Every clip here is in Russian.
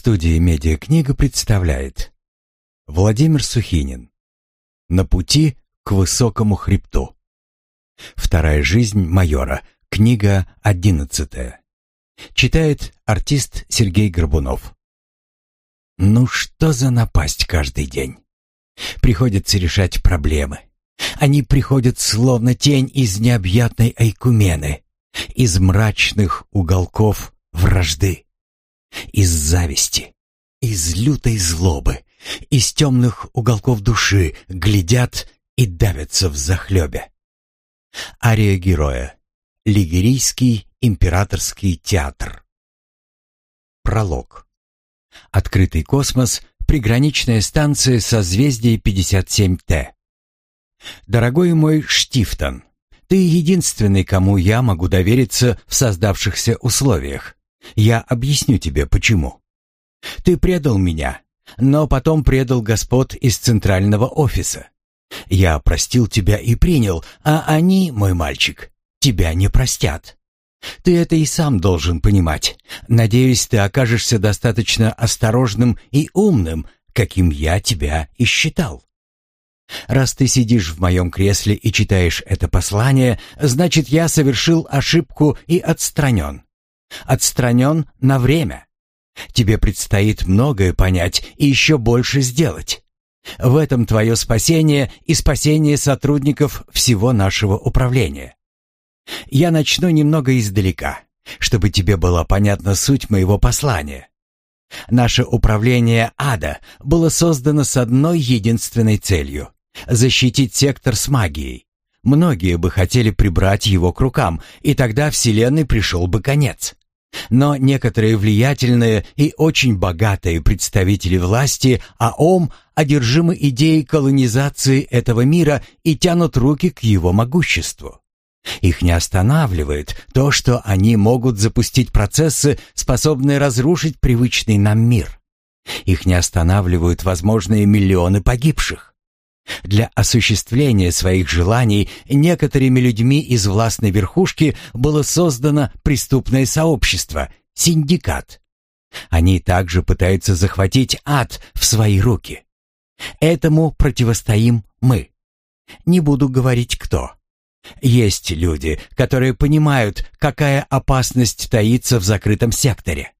Студия «Медиакнига» представляет Владимир Сухинин. «На пути к высокому хребту» Вторая жизнь майора, книга одиннадцатая. Читает артист Сергей Горбунов. Ну что за напасть каждый день? Приходится решать проблемы. Они приходят словно тень из необъятной айкумены, из мрачных уголков вражды из зависти, из лютой злобы, из темных уголков души глядят и давятся в захлебе. Ария героя. Лигерийский императорский театр. Пролог. Открытый космос. Приграничная станция созвездия 57Т. Дорогой мой Штифтон, ты единственный, кому я могу довериться в создавшихся условиях. Я объясню тебе, почему. Ты предал меня, но потом предал господ из центрального офиса. Я простил тебя и принял, а они, мой мальчик, тебя не простят. Ты это и сам должен понимать. Надеюсь, ты окажешься достаточно осторожным и умным, каким я тебя и считал. Раз ты сидишь в моем кресле и читаешь это послание, значит, я совершил ошибку и отстранен. Отстранен на время. Тебе предстоит многое понять и еще больше сделать. В этом твое спасение и спасение сотрудников всего нашего управления. Я начну немного издалека, чтобы тебе была понятна суть моего послания. Наше управление ада было создано с одной единственной целью — защитить сектор с магией. Многие бы хотели прибрать его к рукам, и тогда Вселенной пришел бы конец. Но некоторые влиятельные и очень богатые представители власти АОМ одержимы идеей колонизации этого мира и тянут руки к его могуществу. Их не останавливает то, что они могут запустить процессы, способные разрушить привычный нам мир. Их не останавливают возможные миллионы погибших. Для осуществления своих желаний некоторыми людьми из властной верхушки было создано преступное сообщество, синдикат. Они также пытаются захватить ад в свои руки. Этому противостоим мы. Не буду говорить кто. Есть люди, которые понимают, какая опасность таится в закрытом секторе.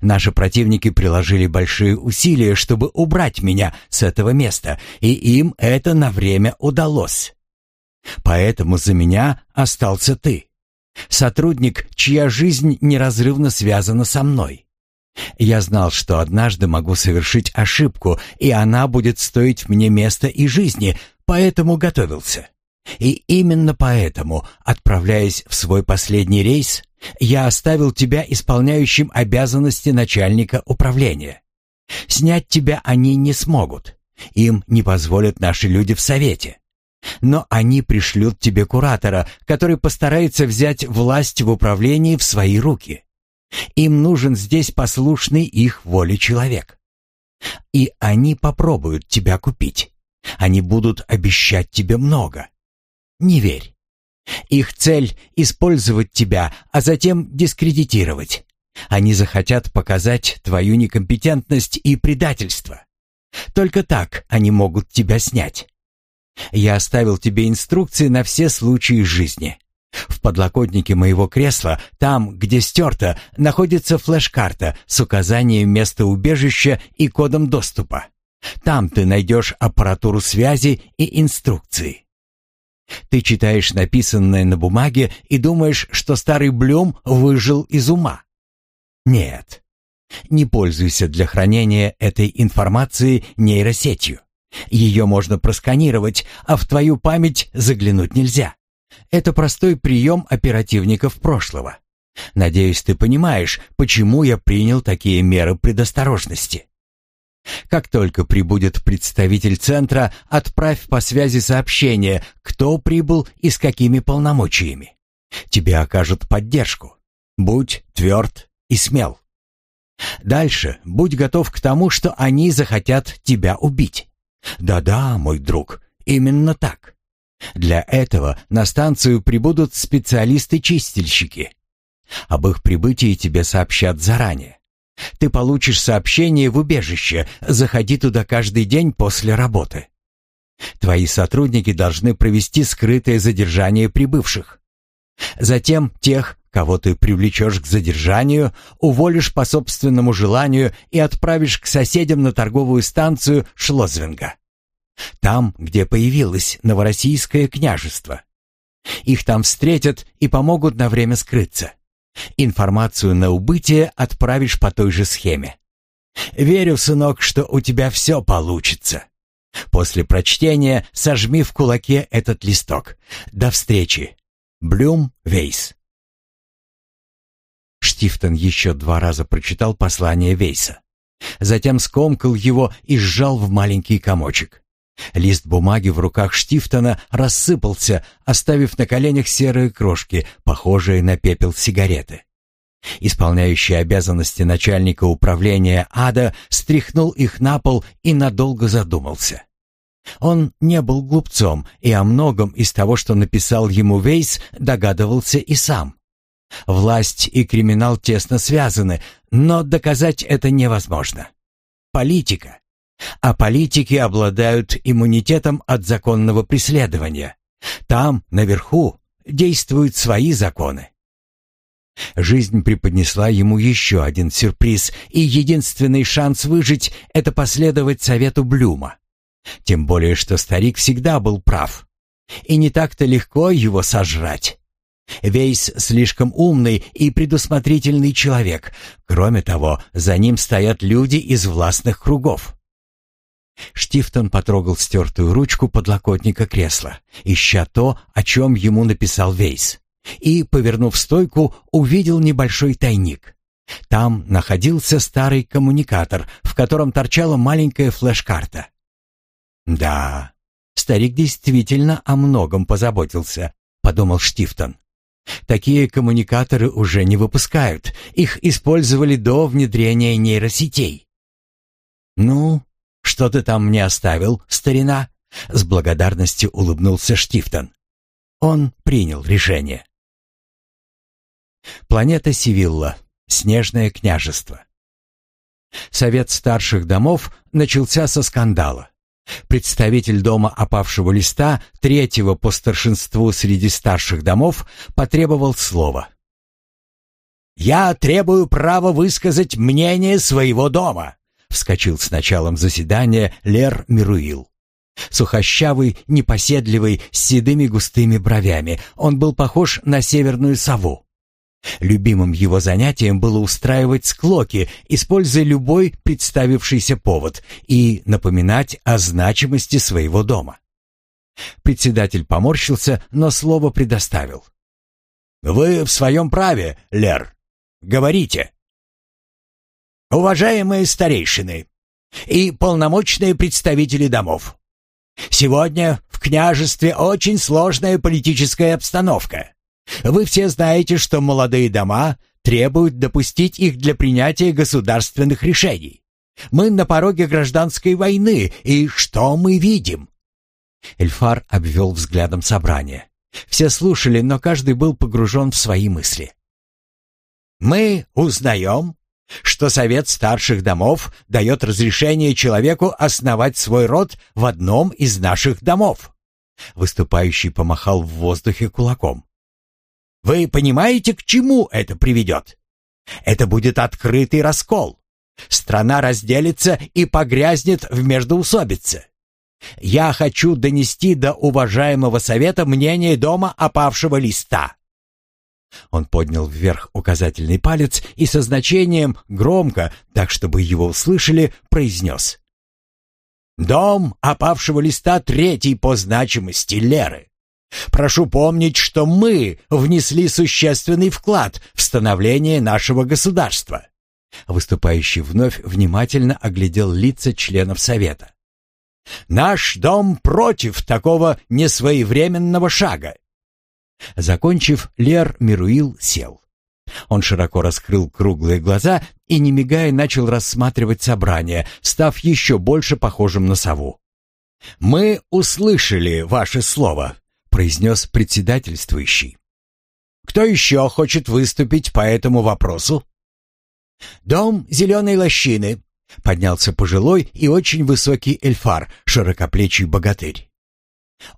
Наши противники приложили большие усилия, чтобы убрать меня с этого места, и им это на время удалось. Поэтому за меня остался ты. Сотрудник, чья жизнь неразрывно связана со мной. Я знал, что однажды могу совершить ошибку, и она будет стоить мне места и жизни, поэтому готовился. И именно поэтому, отправляясь в свой последний рейс, я оставил тебя исполняющим обязанности начальника управления. Снять тебя они не смогут. Им не позволят наши люди в совете. Но они пришлют тебе куратора, который постарается взять власть в управлении в свои руки. Им нужен здесь послушный их воле человек. И они попробуют тебя купить. Они будут обещать тебе много. Не верь. Их цель — использовать тебя, а затем дискредитировать. Они захотят показать твою некомпетентность и предательство. Только так они могут тебя снять. Я оставил тебе инструкции на все случаи жизни. В подлокотнике моего кресла, там, где стерто, находится флеш-карта с указанием места убежища и кодом доступа. Там ты найдешь аппаратуру связи и инструкции. Ты читаешь написанное на бумаге и думаешь, что старый Блюм выжил из ума. Нет. Не пользуйся для хранения этой информации нейросетью. Ее можно просканировать, а в твою память заглянуть нельзя. Это простой прием оперативников прошлого. Надеюсь, ты понимаешь, почему я принял такие меры предосторожности. Как только прибудет представитель центра, отправь по связи сообщение, кто прибыл и с какими полномочиями. Тебе окажут поддержку. Будь тверд и смел. Дальше будь готов к тому, что они захотят тебя убить. Да-да, мой друг, именно так. Для этого на станцию прибудут специалисты-чистильщики. Об их прибытии тебе сообщат заранее. Ты получишь сообщение в убежище. Заходи туда каждый день после работы. Твои сотрудники должны провести скрытое задержание прибывших. Затем тех, кого ты привлечешь к задержанию, уволишь по собственному желанию и отправишь к соседям на торговую станцию Шлозвенга. Там, где появилось Новороссийское княжество. Их там встретят и помогут на время скрыться. Информацию на убытие отправишь по той же схеме. Верю, сынок, что у тебя все получится. После прочтения сожми в кулаке этот листок. До встречи. Блюм Вейс. Штифтон еще два раза прочитал послание Вейса. Затем скомкал его и сжал в маленький комочек. Лист бумаги в руках Штифтона рассыпался, оставив на коленях серые крошки, похожие на пепел сигареты. Исполняющий обязанности начальника управления ада стряхнул их на пол и надолго задумался. Он не был глупцом и о многом из того, что написал ему Вейс, догадывался и сам. Власть и криминал тесно связаны, но доказать это невозможно. Политика. А политики обладают иммунитетом от законного преследования. Там, наверху, действуют свои законы. Жизнь преподнесла ему еще один сюрприз, и единственный шанс выжить — это последовать совету Блюма. Тем более, что старик всегда был прав. И не так-то легко его сожрать. Вейс слишком умный и предусмотрительный человек. Кроме того, за ним стоят люди из властных кругов. Штифтон потрогал стертую ручку подлокотника кресла, ища то, о чем ему написал Вейс, и, повернув стойку, увидел небольшой тайник. Там находился старый коммуникатор, в котором торчала маленькая флеш-карта. «Да, старик действительно о многом позаботился», — подумал Штифтон. Такие коммуникаторы уже не выпускают. Их использовали до внедрения нейросетей. «Ну, что ты там мне оставил, старина?» С благодарностью улыбнулся Штифтон. Он принял решение. Планета Сивилла. Снежное княжество. Совет старших домов начался со скандала. Представитель дома опавшего листа, третьего по старшинству среди старших домов, потребовал слова. «Я требую права высказать мнение своего дома», — вскочил с началом заседания Лер Мируил. Сухощавый, непоседливый, с седыми густыми бровями, он был похож на северную сову. Любимым его занятием было устраивать склоки, используя любой представившийся повод, и напоминать о значимости своего дома. Председатель поморщился, но слово предоставил. «Вы в своем праве, Лер. Говорите». «Уважаемые старейшины и полномочные представители домов, сегодня в княжестве очень сложная политическая обстановка. Вы все знаете, что молодые дома требуют допустить их для принятия государственных решений. Мы на пороге гражданской войны, и что мы видим?» Эльфар обвел взглядом собрание. Все слушали, но каждый был погружен в свои мысли. «Мы узнаем, что Совет старших домов дает разрешение человеку основать свой род в одном из наших домов». Выступающий помахал в воздухе кулаком. Вы понимаете, к чему это приведет? Это будет открытый раскол. Страна разделится и погрязнет в междоусобице. Я хочу донести до уважаемого совета мнение дома опавшего листа. Он поднял вверх указательный палец и со значением громко, так чтобы его услышали, произнес. «Дом опавшего листа третий по значимости Леры. Прошу помнить, что мы внесли существенный вклад в становление нашего государства. Выступающий вновь внимательно оглядел лица членов совета. Наш дом против такого несвоевременного шага. Закончив, Лер Мируил сел. Он широко раскрыл круглые глаза и, не мигая, начал рассматривать собрание, став еще больше похожим на сову. «Мы услышали ваше слово», произнес председательствующий. «Кто еще хочет выступить по этому вопросу?» «Дом зеленой лощины», — поднялся пожилой и очень высокий эльфар, широкоплечий богатырь.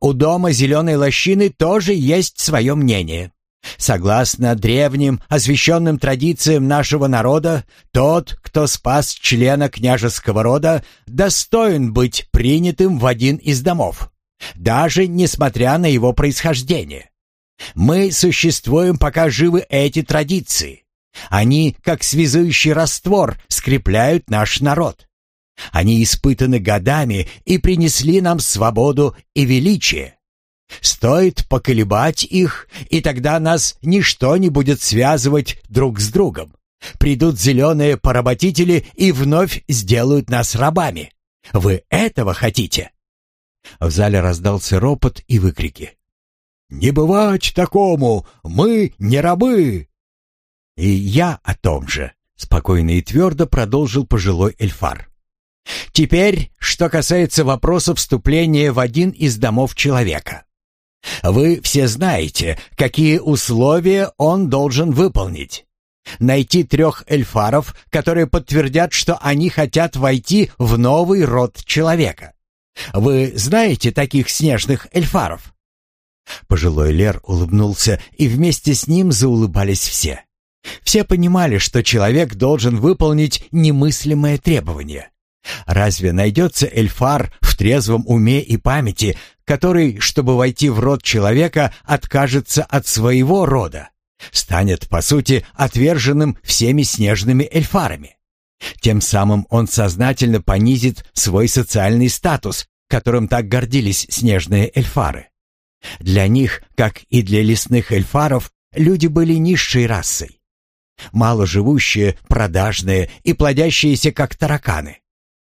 «У дома зеленой лощины тоже есть свое мнение. Согласно древним, освященным традициям нашего народа, тот, кто спас члена княжеского рода, достоин быть принятым в один из домов, даже несмотря на его происхождение. Мы существуем, пока живы эти традиции. Они, как связующий раствор, скрепляют наш народ. Они испытаны годами и принесли нам свободу и величие. Стоит поколебать их, и тогда нас ничто не будет связывать друг с другом. Придут зеленые поработители и вновь сделают нас рабами. Вы этого хотите?» В зале раздался ропот и выкрики. «Не бывать такому! Мы не рабы!» «И я о том же», — спокойно и твердо продолжил пожилой эльфар. «Теперь, что касается вопроса вступления в один из домов человека. Вы все знаете, какие условия он должен выполнить. Найти трех эльфаров, которые подтвердят, что они хотят войти в новый род человека. Вы знаете таких снежных эльфаров?» Пожилой Лер улыбнулся, и вместе с ним заулыбались все. Все понимали, что человек должен выполнить немыслимое требование. Разве найдется эльфар в трезвом уме и памяти, который, чтобы войти в род человека, откажется от своего рода? Станет, по сути, отверженным всеми снежными эльфарами. Тем самым он сознательно понизит свой социальный статус, которым так гордились снежные эльфары. Для них, как и для лесных эльфаров, люди были низшей расой. Маложивущие, продажные и плодящиеся, как тараканы.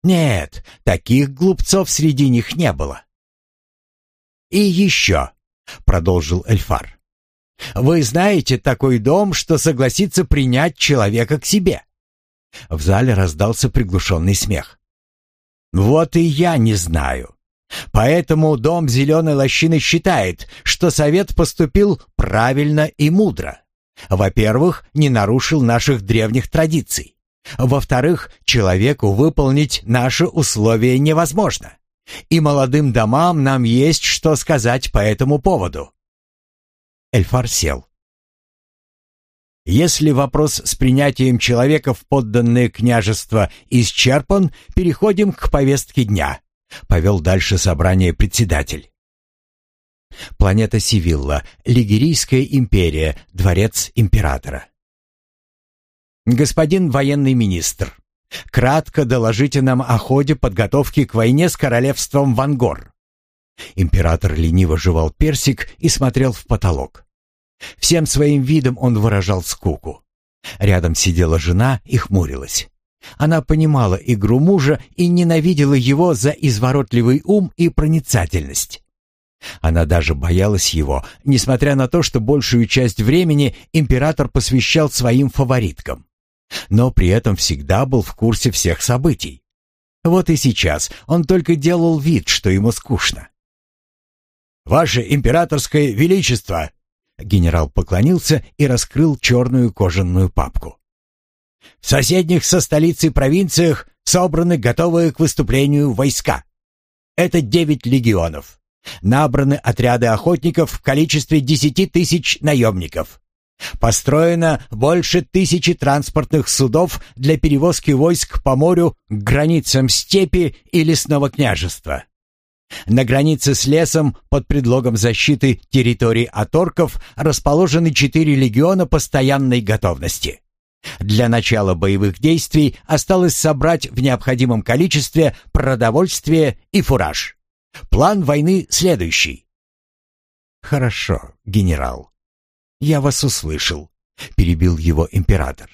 Нет, таких глупцов среди них не было. «И еще», — продолжил Эльфар, — «вы знаете такой дом, что согласится принять человека к себе?» В зале раздался приглушенный смех. «Вот и я не знаю. Поэтому дом Зеленой Лощины считает, что совет поступил правильно и мудро. Во-первых, не нарушил наших древних традиций. Во-вторых, человеку выполнить наши условия невозможно. И молодым домам нам есть что сказать по этому поводу. Эльфар сел. Если вопрос с принятием человека в подданное княжество исчерпан, переходим к повестке дня. Повел дальше собрание председатель. Планета Сивилла, Лигерийская империя, дворец императора. Господин военный министр, кратко доложите нам о ходе подготовки к войне с королевством Вангор. Император лениво жевал персик и смотрел в потолок. Всем своим видом он выражал скуку. Рядом сидела жена и хмурилась. Она понимала игру мужа и ненавидела его за изворотливый ум и проницательность. Она даже боялась его, несмотря на то, что большую часть времени император посвящал своим фавориткам. Но при этом всегда был в курсе всех событий. Вот и сейчас он только делал вид, что ему скучно. «Ваше императорское величество!» Генерал поклонился и раскрыл черную кожаную папку. В соседних со столицей провинциях собраны готовые к выступлению войска. Это девять легионов. Набраны отряды охотников в количестве десяти тысяч наемников. Построено больше тысячи транспортных судов для перевозки войск по морю к границам степи и лесного княжества. На границе с лесом под предлогом защиты территорий оторков расположены четыре легиона постоянной готовности. Для начала боевых действий осталось собрать в необходимом количестве продовольствие и фураж. План войны следующий. Хорошо, генерал. Я вас услышал, перебил его император.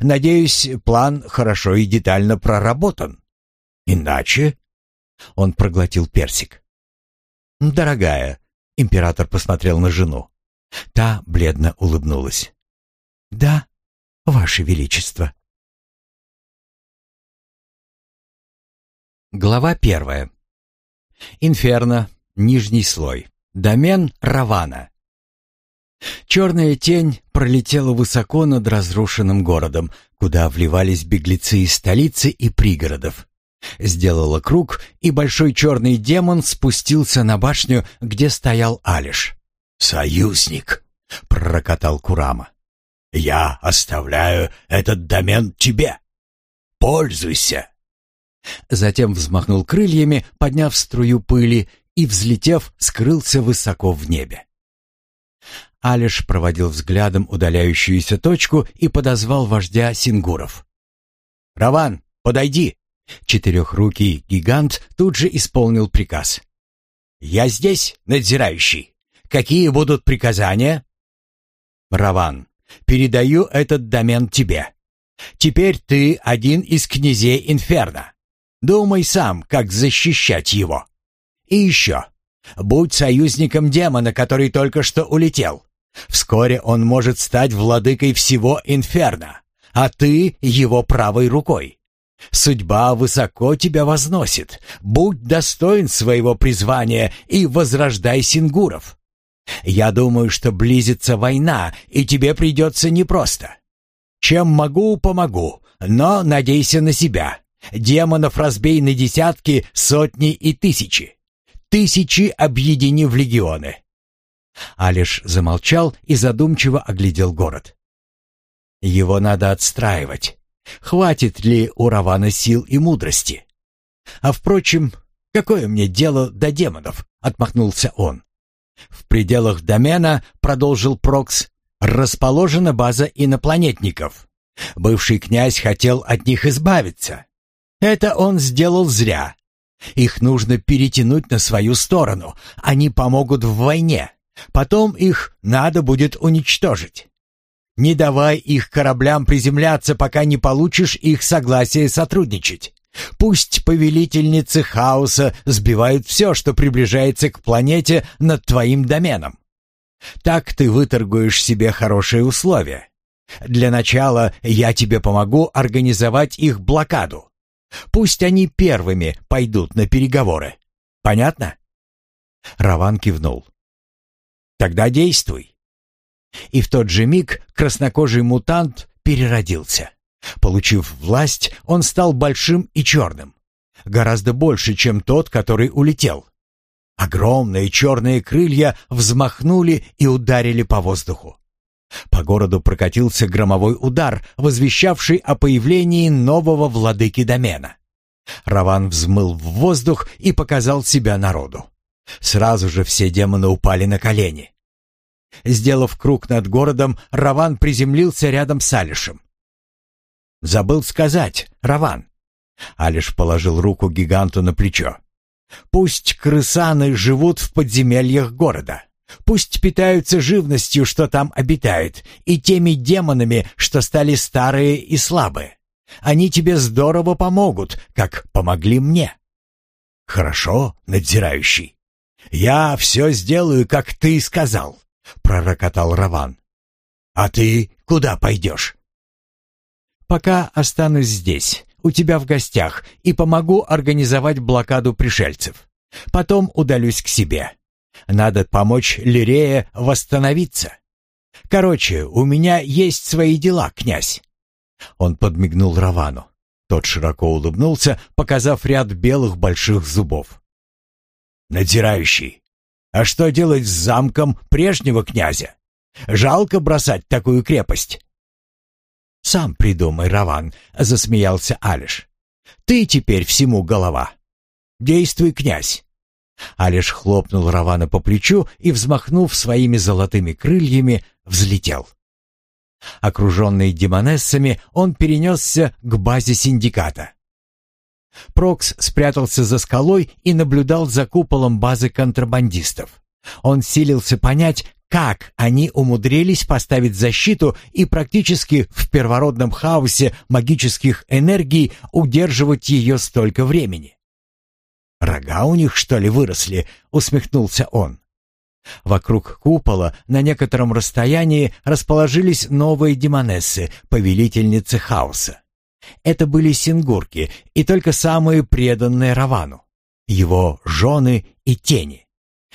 Надеюсь, план хорошо и детально проработан. Иначе он проглотил персик. Дорогая, император посмотрел на жену. Та бледно улыбнулась. Да, Ваше Величество. Глава первая. Инферно, нижний слой. Домен Равана. Черная тень пролетела высоко над разрушенным городом, куда вливались беглецы из столицы и пригородов. Сделала круг, и большой черный демон спустился на башню, где стоял Алиш. «Союзник!» — пророкотал Курама. «Я оставляю этот домен тебе. Пользуйся!» Затем взмахнул крыльями, подняв струю пыли, и, взлетев, скрылся высоко в небе. Алиш проводил взглядом удаляющуюся точку и подозвал вождя сингуров. «Раван, подойди!» Четырехрукий гигант тут же исполнил приказ. «Я здесь, надзирающий. Какие будут приказания?» «Раван, передаю этот домен тебе. Теперь ты один из князей Инферно. Думай сам, как защищать его. И еще, будь союзником демона, который только что улетел. Вскоре он может стать владыкой всего Инферно, а ты его правой рукой. Судьба высоко тебя возносит. Будь достоин своего призвания и возрождай сингуров. Я думаю, что близится война, и тебе придется непросто. Чем могу, помогу, но надейся на себя. Демонов разбей на десятки, сотни и тысячи. Тысячи объедини в легионы. Алиш замолчал и задумчиво оглядел город. Его надо отстраивать. Хватит ли у Равана сил и мудрости? А впрочем, какое мне дело до демонов? Отмахнулся он. В пределах домена, продолжил Прокс, расположена база инопланетников. Бывший князь хотел от них избавиться. Это он сделал зря. Их нужно перетянуть на свою сторону. Они помогут в войне. Потом их надо будет уничтожить. Не давай их кораблям приземляться, пока не получишь их согласие сотрудничать. Пусть повелительницы хаоса сбивают все, что приближается к планете над твоим доменом. Так ты выторгуешь себе хорошие условия. Для начала я тебе помогу организовать их блокаду. Пусть они первыми пойдут на переговоры. Понятно? Раван кивнул. Тогда действуй. И в тот же миг краснокожий мутант переродился. Получив власть, он стал большим и черным. Гораздо больше, чем тот, который улетел. Огромные черные крылья взмахнули и ударили по воздуху. По городу прокатился громовой удар, возвещавший о появлении нового владыки домена. Раван взмыл в воздух и показал себя народу. Сразу же все демоны упали на колени. Сделав круг над городом, Раван приземлился рядом с Алишем. «Забыл сказать, Раван». Алиш положил руку гиганту на плечо. «Пусть крысаны живут в подземельях города. Пусть питаются живностью, что там обитает, и теми демонами, что стали старые и слабые. Они тебе здорово помогут, как помогли мне». «Хорошо, надзирающий. Я все сделаю, как ты сказал», — пророкотал Раван. «А ты куда пойдешь?» «Пока останусь здесь, у тебя в гостях, и помогу организовать блокаду пришельцев. Потом удалюсь к себе. Надо помочь Лирее восстановиться. Короче, у меня есть свои дела, князь». Он подмигнул Равану. Тот широко улыбнулся, показав ряд белых больших зубов. «Надзирающий, а что делать с замком прежнего князя? Жалко бросать такую крепость». «Сам придумай, Раван», — засмеялся Алиш. «Ты теперь всему голова. Действуй, князь». Алиш хлопнул Равана по плечу и, взмахнув своими золотыми крыльями, взлетел. Окруженный демонессами, он перенесся к базе синдиката. Прокс спрятался за скалой и наблюдал за куполом базы контрабандистов. Он силился понять, как они умудрились поставить защиту и практически в первородном хаосе магических энергий удерживать ее столько времени. «Рога у них, что ли, выросли?» — усмехнулся он. Вокруг купола на некотором расстоянии расположились новые демонессы, повелительницы хаоса. Это были сингурки и только самые преданные Равану, его жены и тени.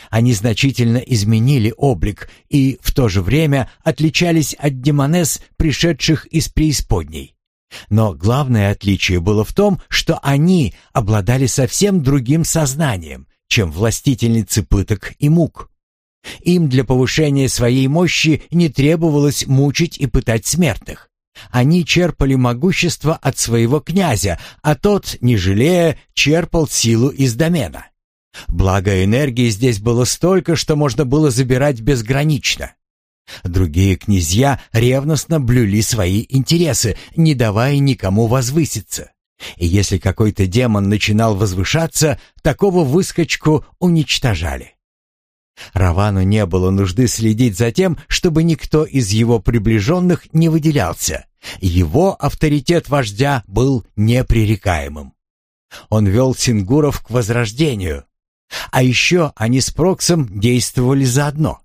Они значительно изменили облик и в то же время отличались от демонесс, пришедших из преисподней. Но главное отличие было в том, что они обладали совсем другим сознанием, чем властительницы пыток и мук. Им для повышения своей мощи не требовалось мучить и пытать смертных. Они черпали могущество от своего князя, а тот, не жалея, черпал силу из домена. Благо энергии здесь было столько, что можно было забирать безгранично. Другие князья ревностно блюли свои интересы, не давая никому возвыситься. И если какой-то демон начинал возвышаться, такого выскочку уничтожали. Равану не было нужды следить за тем, чтобы никто из его приближенных не выделялся. Его авторитет вождя был непререкаемым. Он вел сингуров к возрождению. А еще они с Проксом действовали заодно.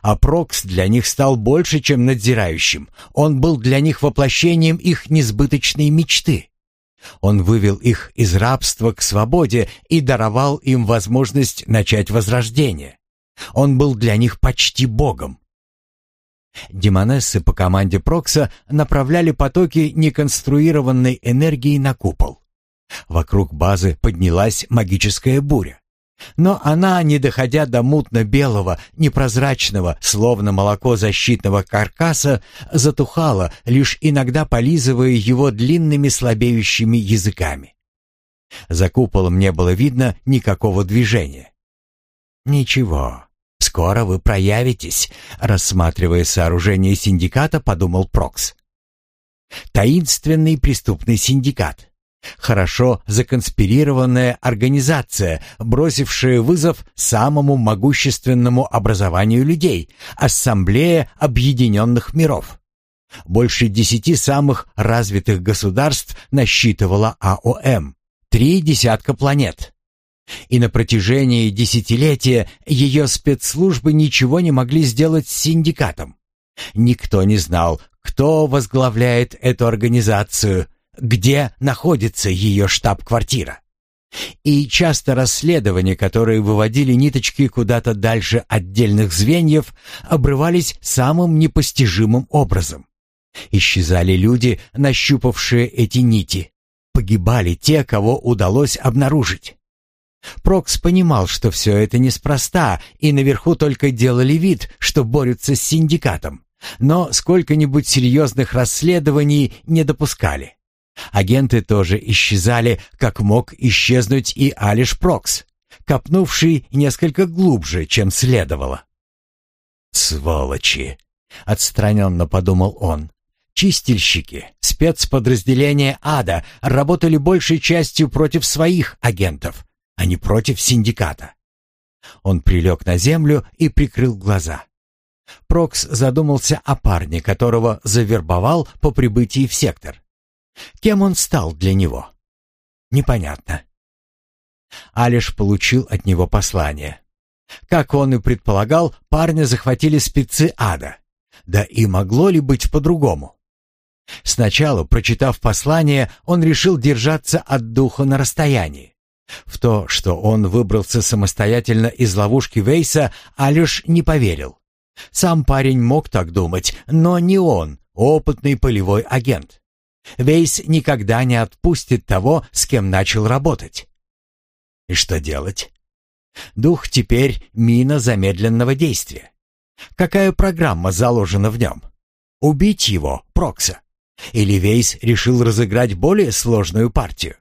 А Прокс для них стал больше, чем надзирающим. Он был для них воплощением их несбыточной мечты. Он вывел их из рабства к свободе и даровал им возможность начать возрождение. Он был для них почти богом. Демонессы по команде Прокса направляли потоки неконструированной энергии на купол. Вокруг базы поднялась магическая буря. Но она, не доходя до мутно-белого, непрозрачного, словно молоко защитного каркаса, затухала, лишь иногда полизывая его длинными слабеющими языками. За куполом не было видно никакого движения. «Ничего, скоро вы проявитесь», — рассматривая сооружение синдиката, подумал Прокс. «Таинственный преступный синдикат». Хорошо законспирированная организация, бросившая вызов самому могущественному образованию людей – Ассамблея Объединенных Миров. Больше десяти самых развитых государств насчитывала АОМ, три десятка планет. И на протяжении десятилетия ее спецслужбы ничего не могли сделать с синдикатом. Никто не знал, кто возглавляет эту организацию, где находится ее штаб-квартира. И часто расследования, которые выводили ниточки куда-то дальше отдельных звеньев, обрывались самым непостижимым образом. Исчезали люди, нащупавшие эти нити. Погибали те, кого удалось обнаружить. Прокс понимал, что все это неспроста, и наверху только делали вид, что борются с синдикатом. Но сколько-нибудь серьезных расследований не допускали. Агенты тоже исчезали, как мог исчезнуть и Алиш Прокс, копнувший несколько глубже, чем следовало. «Сволочи!» — отстраненно подумал он. «Чистильщики, спецподразделения ада работали большей частью против своих агентов, а не против синдиката». Он прилег на землю и прикрыл глаза. Прокс задумался о парне, которого завербовал по прибытии в сектор. Кем он стал для него? Непонятно. Алиш получил от него послание. Как он и предполагал, парня захватили спецы ада. Да и могло ли быть по-другому? Сначала, прочитав послание, он решил держаться от духа на расстоянии. В то, что он выбрался самостоятельно из ловушки Вейса, Алиш не поверил. Сам парень мог так думать, но не он, опытный полевой агент. Вейс никогда не отпустит того, с кем начал работать. И что делать? Дух теперь мина замедленного действия. Какая программа заложена в нем? Убить его, Прокса? Или Вейс решил разыграть более сложную партию?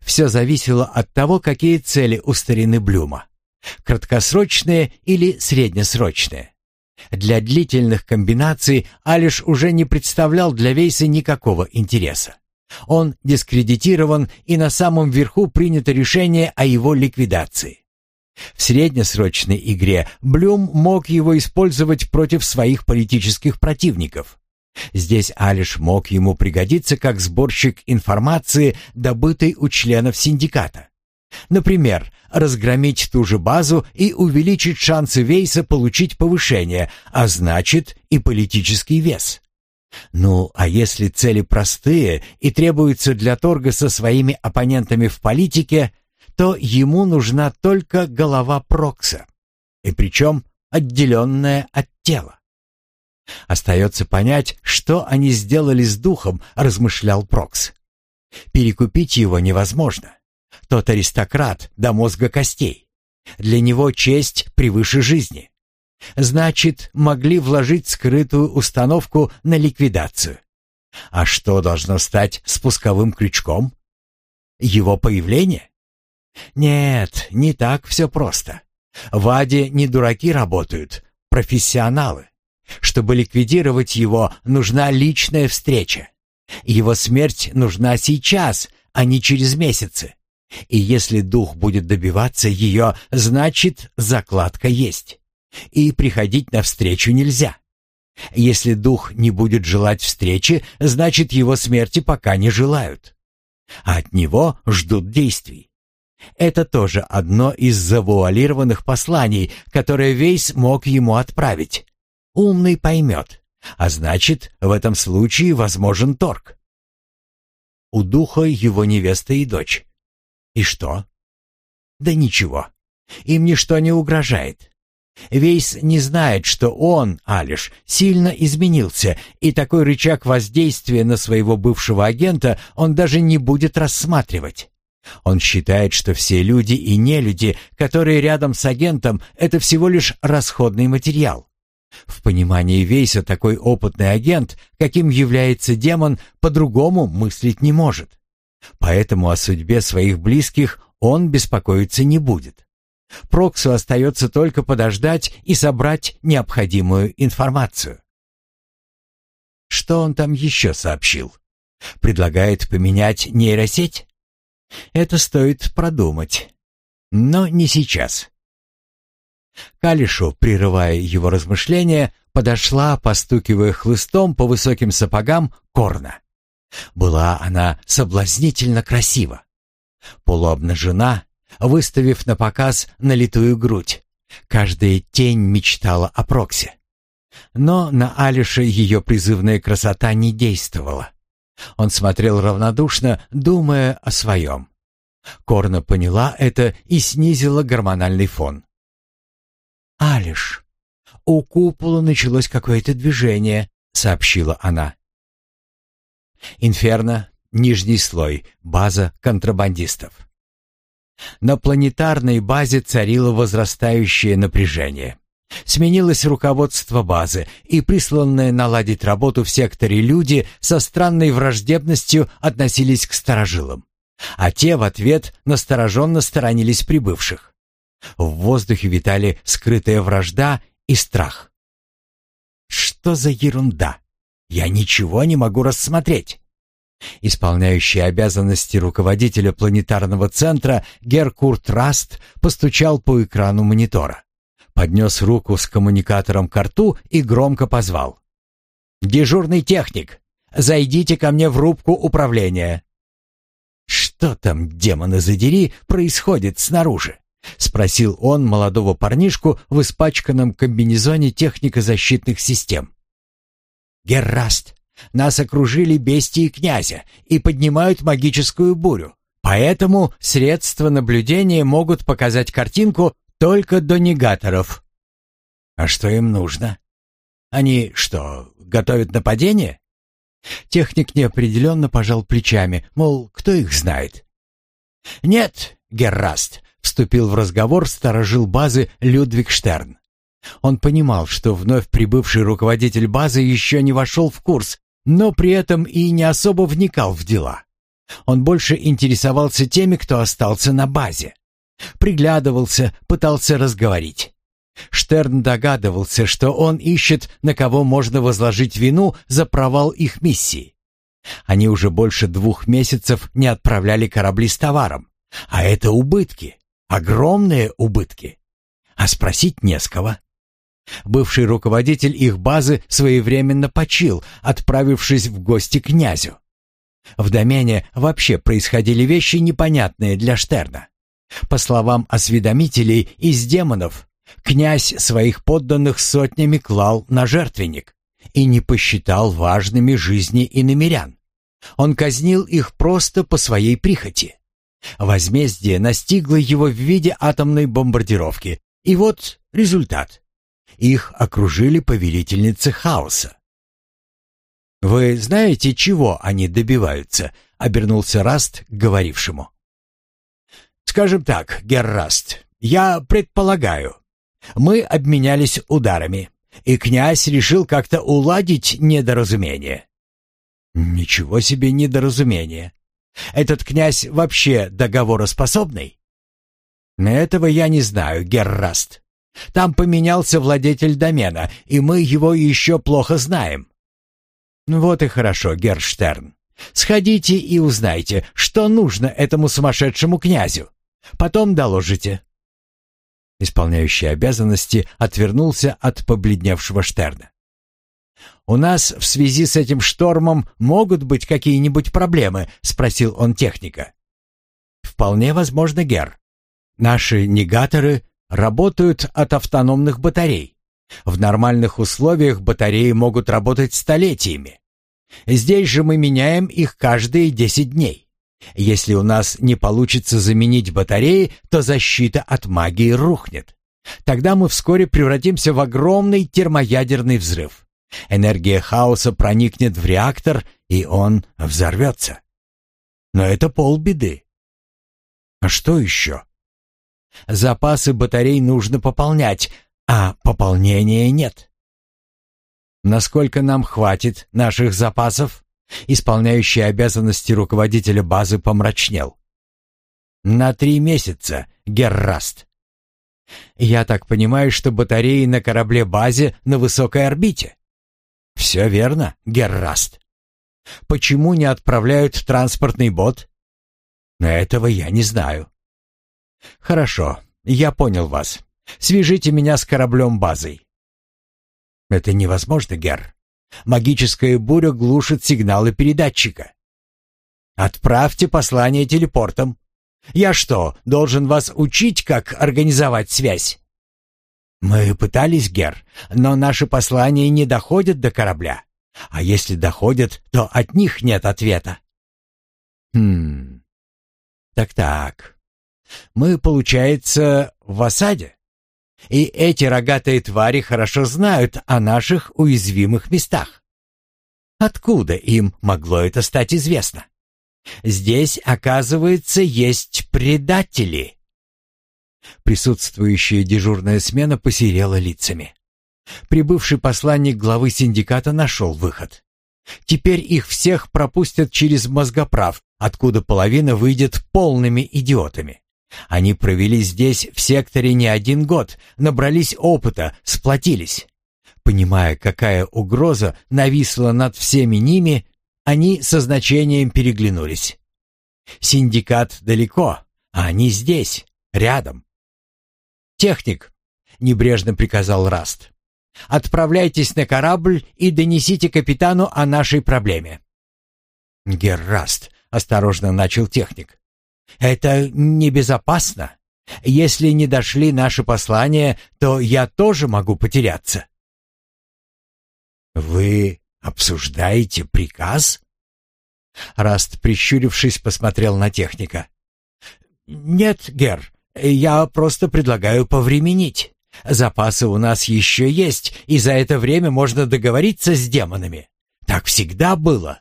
Все зависело от того, какие цели у старины Блюма. Краткосрочные или среднесрочные. Для длительных комбинаций Алиш уже не представлял для Вейса никакого интереса. Он дискредитирован, и на самом верху принято решение о его ликвидации. В среднесрочной игре Блюм мог его использовать против своих политических противников. Здесь Алиш мог ему пригодиться как сборщик информации, добытой у членов синдиката. Например, разгромить ту же базу и увеличить шансы Вейса получить повышение, а значит и политический вес. Ну, а если цели простые и требуются для торга со своими оппонентами в политике, то ему нужна только голова Прокса. и причем отделенное от тела. Остается понять, что они сделали с духом, размышлял Прокс. Перекупить его невозможно. Тот аристократ до мозга костей. Для него честь превыше жизни. Значит, могли вложить скрытую установку на ликвидацию. А что должно стать спусковым крючком? Его появление? Нет, не так все просто. В Аде не дураки работают, профессионалы. Чтобы ликвидировать его, нужна личная встреча. Его смерть нужна сейчас, а не через месяцы. И если дух будет добиваться ее, значит, закладка есть. И приходить навстречу нельзя. Если дух не будет желать встречи, значит, его смерти пока не желают. А от него ждут действий. Это тоже одно из завуалированных посланий, которое Вейс мог ему отправить. Умный поймет. А значит, в этом случае возможен торг. У духа его невеста и дочь. И что? Да ничего. Им ничто не угрожает. Вейс не знает, что он, Алиш, сильно изменился, и такой рычаг воздействия на своего бывшего агента он даже не будет рассматривать. Он считает, что все люди и нелюди, которые рядом с агентом, это всего лишь расходный материал. В понимании Вейса такой опытный агент, каким является демон, по-другому мыслить не может. Поэтому о судьбе своих близких он беспокоиться не будет. Проксу остается только подождать и собрать необходимую информацию. Что он там еще сообщил? Предлагает поменять нейросеть? Это стоит продумать. Но не сейчас. Калишу, прерывая его размышления, подошла, постукивая хлыстом по высоким сапогам, корна. Была она соблазнительно красива. Полуобнажена, выставив на показ налитую грудь. Каждая тень мечтала о Проксе. Но на Алише ее призывная красота не действовала. Он смотрел равнодушно, думая о своем. Корна поняла это и снизила гормональный фон. «Алиш, у купола началось какое-то движение», — сообщила она. «Инферно, нижний слой, база контрабандистов». На планетарной базе царило возрастающее напряжение. Сменилось руководство базы, и присланные наладить работу в секторе люди со странной враждебностью относились к старожилам, а те в ответ настороженно сторонились прибывших. В воздухе витали скрытая вражда и страх. «Что за ерунда? Я ничего не могу рассмотреть!» Исполняющий обязанности руководителя планетарного центра Геркурт Раст постучал по экрану монитора поднес руку с коммуникатором к рту и громко позвал. «Дежурный техник, зайдите ко мне в рубку управления». «Что там, демоны задери, происходит снаружи?» — спросил он молодого парнишку в испачканном комбинезоне техника защитных систем. «Герраст, нас окружили бестии князя и поднимают магическую бурю, поэтому средства наблюдения могут показать картинку только до негаторов. А что им нужно? Они что, готовят нападение? Техник неопределенно пожал плечами, мол, кто их знает. Нет, Герраст, вступил в разговор сторожил базы Людвиг Штерн. Он понимал, что вновь прибывший руководитель базы еще не вошел в курс, но при этом и не особо вникал в дела. Он больше интересовался теми, кто остался на базе. Приглядывался, пытался разговорить. Штерн догадывался, что он ищет, на кого можно возложить вину за провал их миссии. Они уже больше двух месяцев не отправляли корабли с товаром. А это убытки, огромные убытки. А спросить не с кого. Бывший руководитель их базы своевременно почил, отправившись в гости к князю. В домене вообще происходили вещи непонятные для Штерна. По словам осведомителей из демонов, князь своих подданных сотнями клал на жертвенник и не посчитал важными жизни иномерян. Он казнил их просто по своей прихоти. Возмездие настигло его в виде атомной бомбардировки, И вот результат. Их окружили повелительницы хаоса. «Вы знаете, чего они добиваются?» — обернулся Раст к говорившему. «Скажем так, Герраст, я предполагаю. Мы обменялись ударами, и князь решил как-то уладить недоразумение». «Ничего себе недоразумение! Этот князь вообще договороспособный?» «Этого я не знаю, Герраст. Там поменялся владетель домена, и мы его еще плохо знаем». «Вот и хорошо, Герштерн. Сходите и узнайте, что нужно этому сумасшедшему князю. Потом доложите». Исполняющий обязанности отвернулся от побледневшего Штерна. «У нас в связи с этим штормом могут быть какие-нибудь проблемы?» — спросил он техника. «Вполне возможно, Гер. Наши негаторы работают от автономных батарей. В нормальных условиях батареи могут работать столетиями. Здесь же мы меняем их каждые 10 дней. Если у нас не получится заменить батареи, то защита от магии рухнет. Тогда мы вскоре превратимся в огромный термоядерный взрыв. Энергия хаоса проникнет в реактор, и он взорвется. Но это полбеды. А что еще? Запасы батарей нужно пополнять, а пополнения нет. Насколько нам хватит наших запасов? Исполняющий обязанности руководителя базы помрачнел. На три месяца, Герраст. Я так понимаю, что батареи на корабле-базе на высокой орбите. Все верно, Герраст. Почему не отправляют транспортный бот? Этого я не знаю. Хорошо, я понял вас. Свяжите меня с кораблем-базой. Это невозможно, Гер. Магическая буря глушит сигналы передатчика. Отправьте послание телепортом. Я что, должен вас учить, как организовать связь? Мы пытались, Гер, но наши послания не доходят до корабля. А если доходят, то от них нет ответа. Хм. Так-так. Мы, получается, в осаде? И эти рогатые твари хорошо знают о наших уязвимых местах. Откуда им могло это стать известно? Здесь, оказывается, есть предатели. Присутствующая дежурная смена посерела лицами. Прибывший посланник главы синдиката нашел выход. Теперь их всех пропустят через мозгоправ, откуда половина выйдет полными идиотами. Они провели здесь, в секторе, не один год, набрались опыта, сплотились. Понимая, какая угроза нависла над всеми ними, они со значением переглянулись. Синдикат далеко, а они здесь, рядом. «Техник», — небрежно приказал Раст, — «отправляйтесь на корабль и донесите капитану о нашей проблеме». «Герраст», — осторожно начал техник, это небезопасно. Если не дошли наши послания, то я тоже могу потеряться. Вы обсуждаете приказ? Раст, прищурившись, посмотрел на техника. Нет, Гер, я просто предлагаю повременить. Запасы у нас еще есть, и за это время можно договориться с демонами. Так всегда было.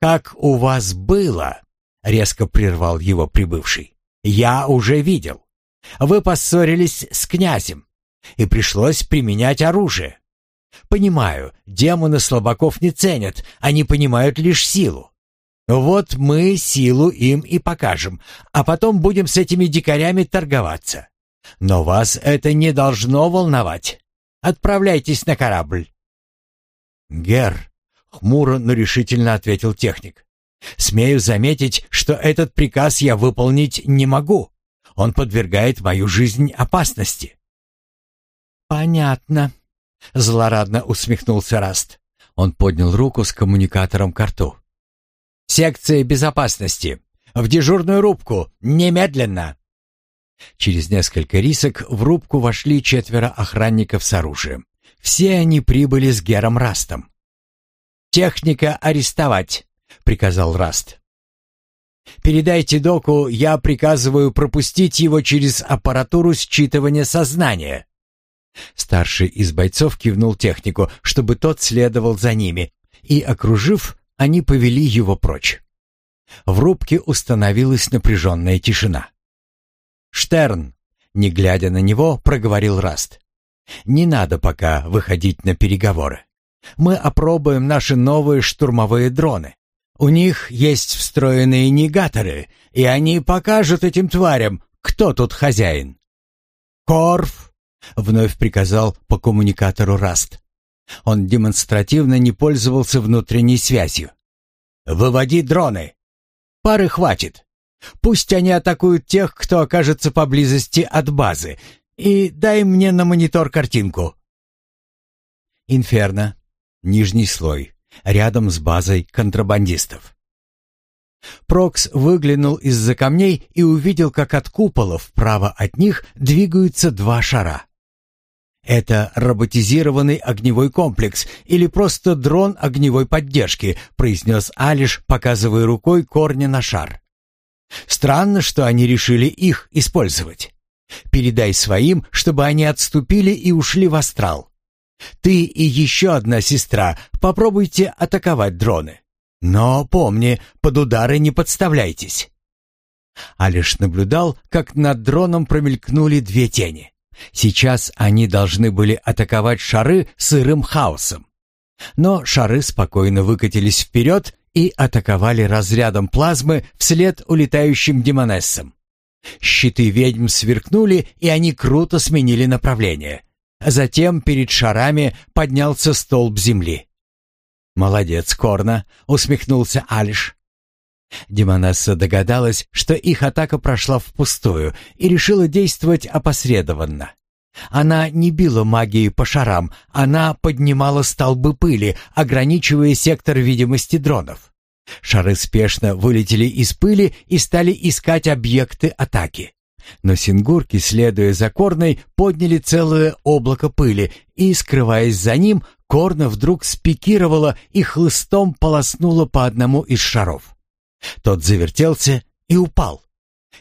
Как у вас было? резко прервал его прибывший. Я уже видел. Вы поссорились с князем, и пришлось применять оружие. Понимаю, демоны слабаков не ценят, они понимают лишь силу. Вот мы силу им и покажем, а потом будем с этими дикарями торговаться. Но вас это не должно волновать. Отправляйтесь на корабль. Гер, хмуро, но решительно ответил техник. Смею заметить, что этот приказ я выполнить не могу. Он подвергает мою жизнь опасности. Понятно, злорадно усмехнулся Раст. Он поднял руку с коммуникатором к рту. Секция безопасности. В дежурную рубку, немедленно. Через несколько рисок в рубку вошли четверо охранников с оружием. Все они прибыли с Гером Растом. Техника арестовать приказал Раст. Передайте доку, я приказываю пропустить его через аппаратуру считывания сознания». Старший из бойцов кивнул технику, чтобы тот следовал за ними, и, окружив, они повели его прочь. В рубке установилась напряженная тишина. «Штерн!» — не глядя на него, проговорил Раст. «Не надо пока выходить на переговоры. Мы опробуем наши новые штурмовые дроны. У них есть встроенные негаторы, и они покажут этим тварям, кто тут хозяин». «Корф!» — вновь приказал по коммуникатору Раст. Он демонстративно не пользовался внутренней связью. «Выводи дроны! Пары хватит. Пусть они атакуют тех, кто окажется поблизости от базы, и дай мне на монитор картинку». Инферно. Нижний слой. Рядом с базой контрабандистов. Прокс выглянул из-за камней и увидел, как от купола вправо от них двигаются два шара. «Это роботизированный огневой комплекс или просто дрон огневой поддержки», произнес Алиш, показывая рукой корня на шар. «Странно, что они решили их использовать. Передай своим, чтобы они отступили и ушли в астрал. Ты и еще одна сестра попробуйте атаковать дроны. Но помни, под удары не подставляйтесь». Алиш наблюдал, как над дроном промелькнули две тени. Сейчас они должны были атаковать шары сырым хаосом. Но шары спокойно выкатились вперед и атаковали разрядом плазмы вслед улетающим демонессам. Щиты ведьм сверкнули, и они круто сменили направление. Затем перед шарами поднялся столб земли. «Молодец, Корна!» — усмехнулся Алиш. Демонесса догадалась, что их атака прошла впустую и решила действовать опосредованно. Она не била магией по шарам, она поднимала столбы пыли, ограничивая сектор видимости дронов. Шары спешно вылетели из пыли и стали искать объекты атаки. Но сингурки, следуя за Корной, подняли целое облако пыли, и, скрываясь за ним, Корна вдруг спикировала и хлыстом полоснула по одному из шаров. Тот завертелся и упал.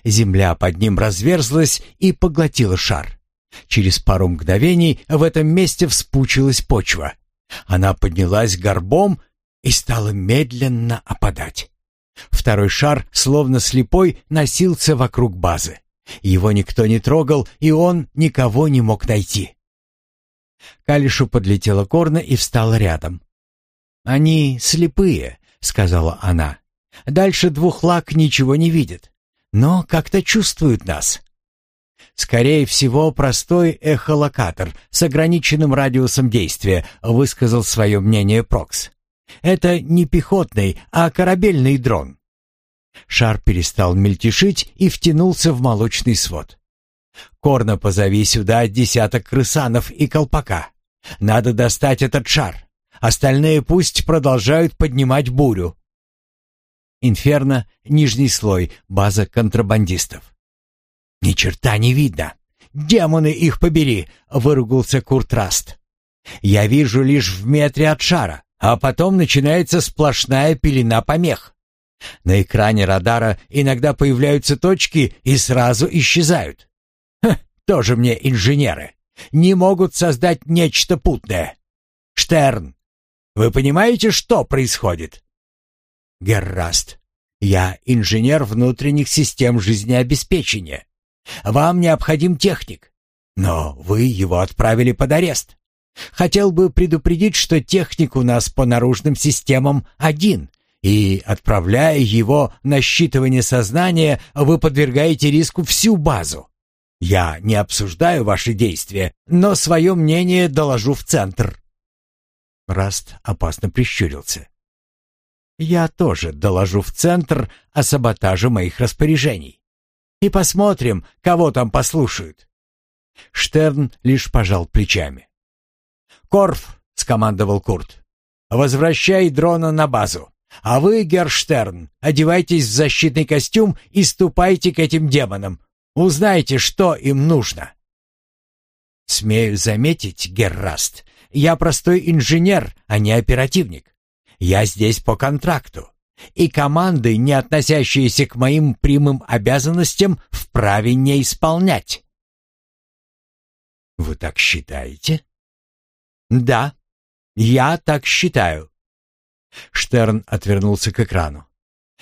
Земля под ним разверзлась и поглотила шар. Через пару мгновений в этом месте вспучилась почва. Она поднялась горбом и стала медленно опадать. Второй шар, словно слепой, носился вокруг базы. Его никто не трогал, и он никого не мог найти. Калишу подлетела Корна и встала рядом. «Они слепые», — сказала она. Дальше двух лак ничего не видит, но как-то чувствуют нас. Скорее всего, простой эхолокатор с ограниченным радиусом действия, высказал свое мнение Прокс. Это не пехотный, а корабельный дрон. Шар перестал мельтешить и втянулся в молочный свод. «Корна, позови сюда десяток крысанов и колпака. Надо достать этот шар. Остальные пусть продолжают поднимать бурю. Инферно, нижний слой, база контрабандистов. «Ни черта не видно! Демоны их побери!» — выругался Курт Раст. «Я вижу лишь в метре от шара, а потом начинается сплошная пелена помех. На экране радара иногда появляются точки и сразу исчезают. Ха, тоже мне инженеры. Не могут создать нечто путное. Штерн, вы понимаете, что происходит?» Герраст, я инженер внутренних систем жизнеобеспечения. Вам необходим техник, но вы его отправили под арест. Хотел бы предупредить, что техник у нас по наружным системам один, и, отправляя его на считывание сознания, вы подвергаете риску всю базу. Я не обсуждаю ваши действия, но свое мнение доложу в центр». Раст опасно прищурился. Я тоже доложу в центр о саботаже моих распоряжений. И посмотрим, кого там послушают. Штерн лишь пожал плечами. «Корф», — скомандовал Курт, — «возвращай дрона на базу. А вы, Герштерн, одевайтесь в защитный костюм и ступайте к этим демонам. Узнайте, что им нужно». «Смею заметить, Герраст, я простой инженер, а не оперативник. Я здесь по контракту. и команды, не относящиеся к моим прямым обязанностям, вправе не исполнять. Вы так считаете? Да, я так считаю. Штерн отвернулся к экрану.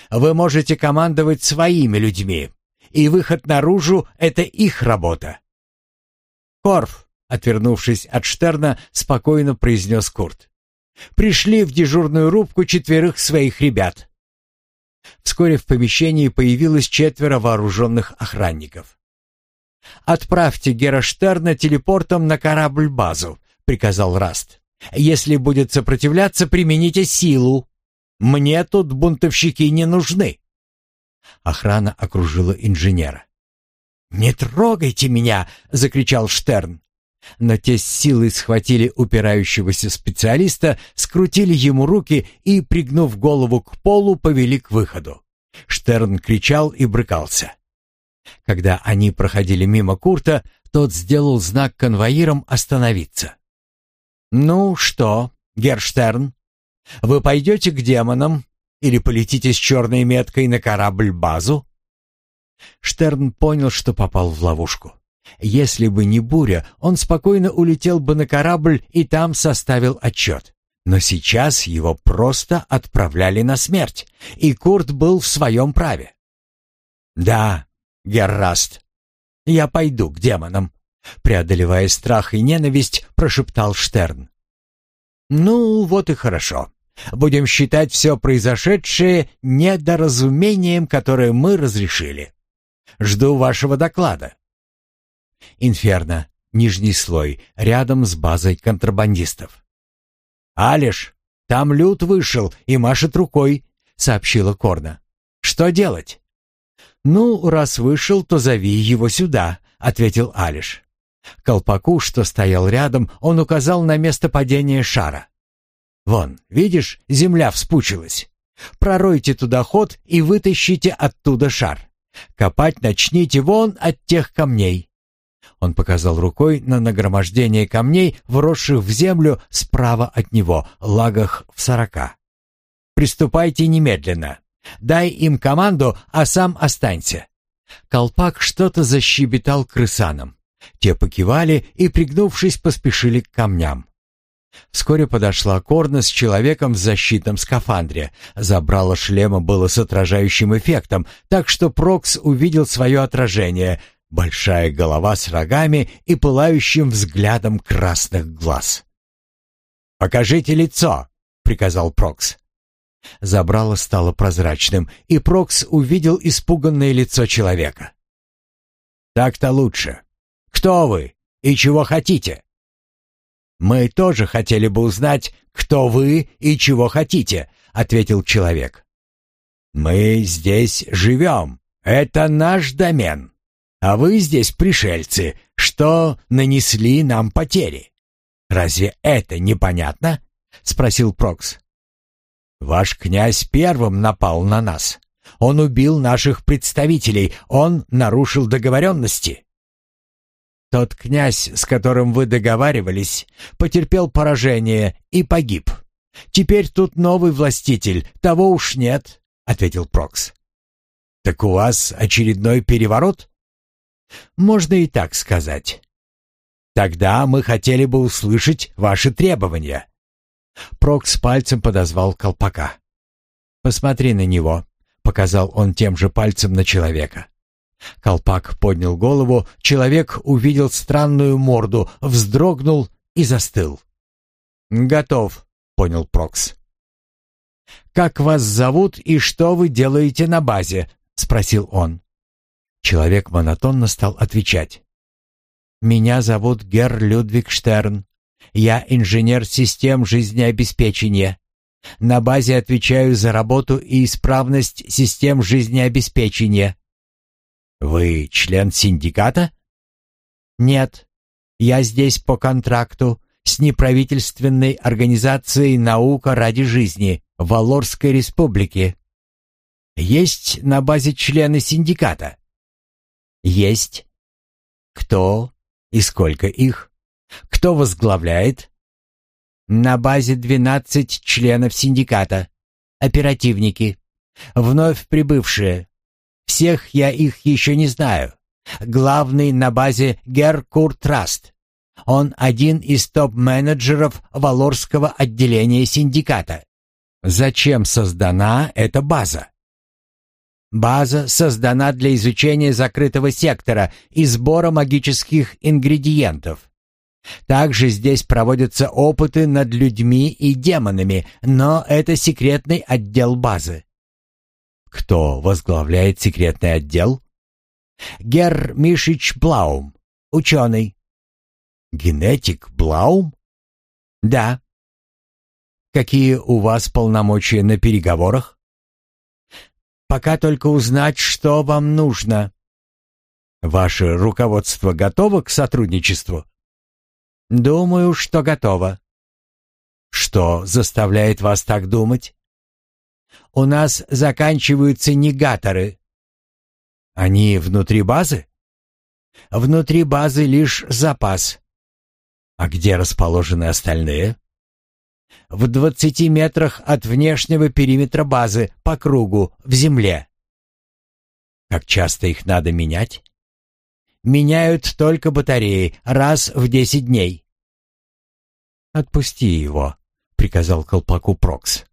Вы можете командовать своими людьми, и выход наружу — это их работа. Корф, отвернувшись от Штерна, спокойно произнес Курт. Пришли в дежурную рубку четверых своих ребят. Вскоре в помещении появилось четверо вооруженных охранников. «Отправьте Гера Штерна телепортом на корабль-базу», — приказал Раст. «Если будет сопротивляться, примените силу. Мне тут бунтовщики не нужны». Охрана окружила инженера. «Не трогайте меня!» — закричал Штерн. Но те с силой схватили упирающегося специалиста, скрутили ему руки и, пригнув голову к полу, повели к выходу. Штерн кричал и брыкался. Когда они проходили мимо Курта, тот сделал знак конвоирам остановиться. «Ну что, Герштерн, вы пойдете к демонам или полетите с черной меткой на корабль-базу?» Штерн понял, что попал в ловушку. Если бы не буря, он спокойно улетел бы на корабль и там составил отчет. Но сейчас его просто отправляли на смерть, и Курт был в своем праве. «Да, Герраст, я пойду к демонам», — преодолевая страх и ненависть, прошептал Штерн. «Ну, вот и хорошо. Будем считать все произошедшее недоразумением, которое мы разрешили. Жду вашего доклада». Инферно, нижний слой, рядом с базой контрабандистов. «Алиш, там Люд вышел и машет рукой», — сообщила Корна. «Что делать?» «Ну, раз вышел, то зови его сюда», — ответил Алиш. Колпаку, что стоял рядом, он указал на место падения шара. «Вон, видишь, земля вспучилась. Проройте туда ход и вытащите оттуда шар. Копать начните вон от тех камней. Он показал рукой на нагромождение камней, вросших в землю справа от него, лагах в сорока. «Приступайте немедленно. Дай им команду, а сам останься». Колпак что-то защебетал крысанам. Те покивали и, пригнувшись, поспешили к камням. Вскоре подошла Корна с человеком в защитном скафандре. Забрало шлема было с отражающим эффектом, так что Прокс увидел свое отражение, большая голова с рогами и пылающим взглядом красных глаз. «Покажите лицо!» — приказал Прокс. Забрало стало прозрачным, и Прокс увидел испуганное лицо человека. «Так-то лучше. Кто вы и чего хотите?» «Мы тоже хотели бы узнать, кто вы и чего хотите», — ответил человек. «Мы здесь живем. Это наш домен а вы здесь пришельцы, что нанесли нам потери. Разве это непонятно? спросил Прокс. Ваш князь первым напал на нас. Он убил наших представителей, он нарушил договоренности. Тот князь, с которым вы договаривались, потерпел поражение и погиб. Теперь тут новый властитель, того уж нет, ответил Прокс. Так у вас очередной переворот? Можно и так сказать. Тогда мы хотели бы услышать ваши требования. Прокс пальцем подозвал колпака. Посмотри на него, показал он тем же пальцем на человека. Колпак поднял голову, человек увидел странную морду, вздрогнул и застыл. «Готов», — понял Прокс. «Как вас зовут и что вы делаете на базе?» — спросил он. Человек монотонно стал отвечать. «Меня зовут Герр Людвиг Штерн. Я инженер систем жизнеобеспечения. На базе отвечаю за работу и исправность систем жизнеобеспечения». «Вы член синдиката?» «Нет. Я здесь по контракту с неправительственной организацией «Наука ради жизни» Валорской республике. Есть на базе члены синдиката?» Есть. Кто и сколько их? Кто возглавляет? На базе 12 членов синдиката. Оперативники. Вновь прибывшие. Всех я их еще не знаю. Главный на базе Геркур Траст. Он один из топ-менеджеров Валорского отделения синдиката. Зачем создана эта база? База создана для изучения закрытого сектора и сбора магических ингредиентов. Также здесь проводятся опыты над людьми и демонами, но это секретный отдел базы. Кто возглавляет секретный отдел? Герр Мишич Блаум, ученый. Генетик Блаум? Да. Какие у вас полномочия на переговорах? Пока только узнать, что вам нужно. Ваше руководство готово к сотрудничеству? Думаю, что готово. Что заставляет вас так думать? У нас заканчиваются негаторы. Они внутри базы? Внутри базы лишь запас. А где расположены остальные? В двадцати метрах от внешнего периметра базы, по кругу, в земле. Как часто их надо менять? Меняют только батареи, раз в десять дней. «Отпусти его», — приказал колпаку Прокс.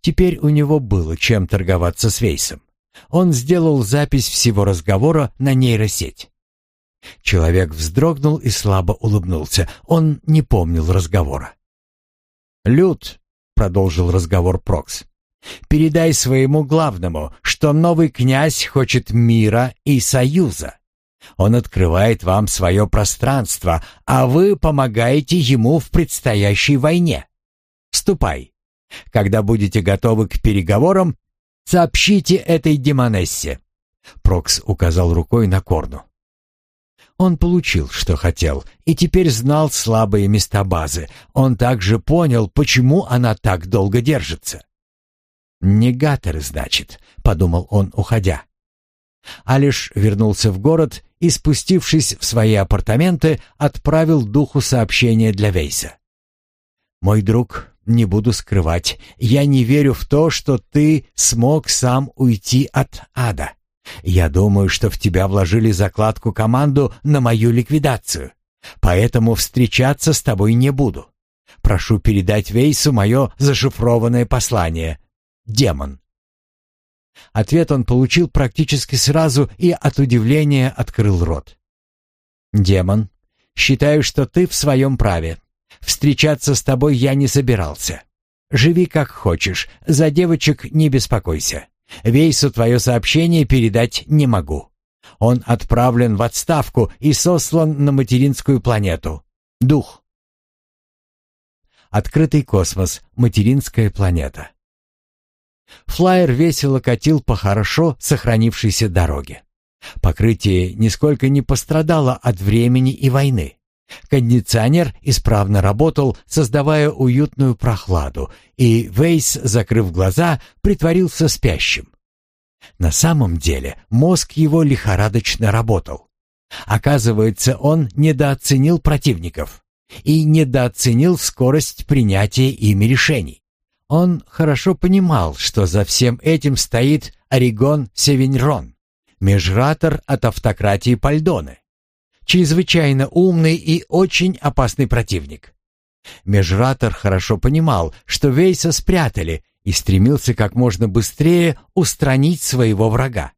Теперь у него было чем торговаться с Вейсом. Он сделал запись всего разговора на нейросеть. Человек вздрогнул и слабо улыбнулся. Он не помнил разговора. «Люд», — продолжил разговор Прокс, — «передай своему главному, что новый князь хочет мира и союза. Он открывает вам свое пространство, а вы помогаете ему в предстоящей войне. Ступай. Когда будете готовы к переговорам, сообщите этой демонессе». Прокс указал рукой на Корну. Он получил, что хотел, и теперь знал слабые места базы. Он также понял, почему она так долго держится. «Негаторы, значит», — подумал он, уходя. Алиш вернулся в город и, спустившись в свои апартаменты, отправил духу сообщение для Вейса. «Мой друг, не буду скрывать, я не верю в то, что ты смог сам уйти от ада. Я думаю, что в тебя вложили закладку команду на мою ликвидацию, поэтому встречаться с тобой не буду. Прошу передать Вейсу мое зашифрованное послание. Демон». Ответ он получил практически сразу и от удивления открыл рот. «Демон, считаю, что ты в своем праве. Встречаться с тобой я не собирался. Живи как хочешь, за девочек не беспокойся. Вейсу твое сообщение передать не могу. Он отправлен в отставку и сослан на материнскую планету. Дух. Открытый космос, материнская планета. Флайер весело катил по хорошо сохранившейся дороге. Покрытие нисколько не пострадало от времени и войны. Кондиционер исправно работал, создавая уютную прохладу, и Вейс, закрыв глаза, притворился спящим. На самом деле мозг его лихорадочно работал. Оказывается, он недооценил противников и недооценил скорость принятия ими решений. Он хорошо понимал, что за всем этим стоит Орегон Севеньрон, межратор от автократии Пальдоны. Чрезвычайно умный и очень опасный противник. Межратор хорошо понимал, что Вейса спрятали и стремился как можно быстрее устранить своего врага.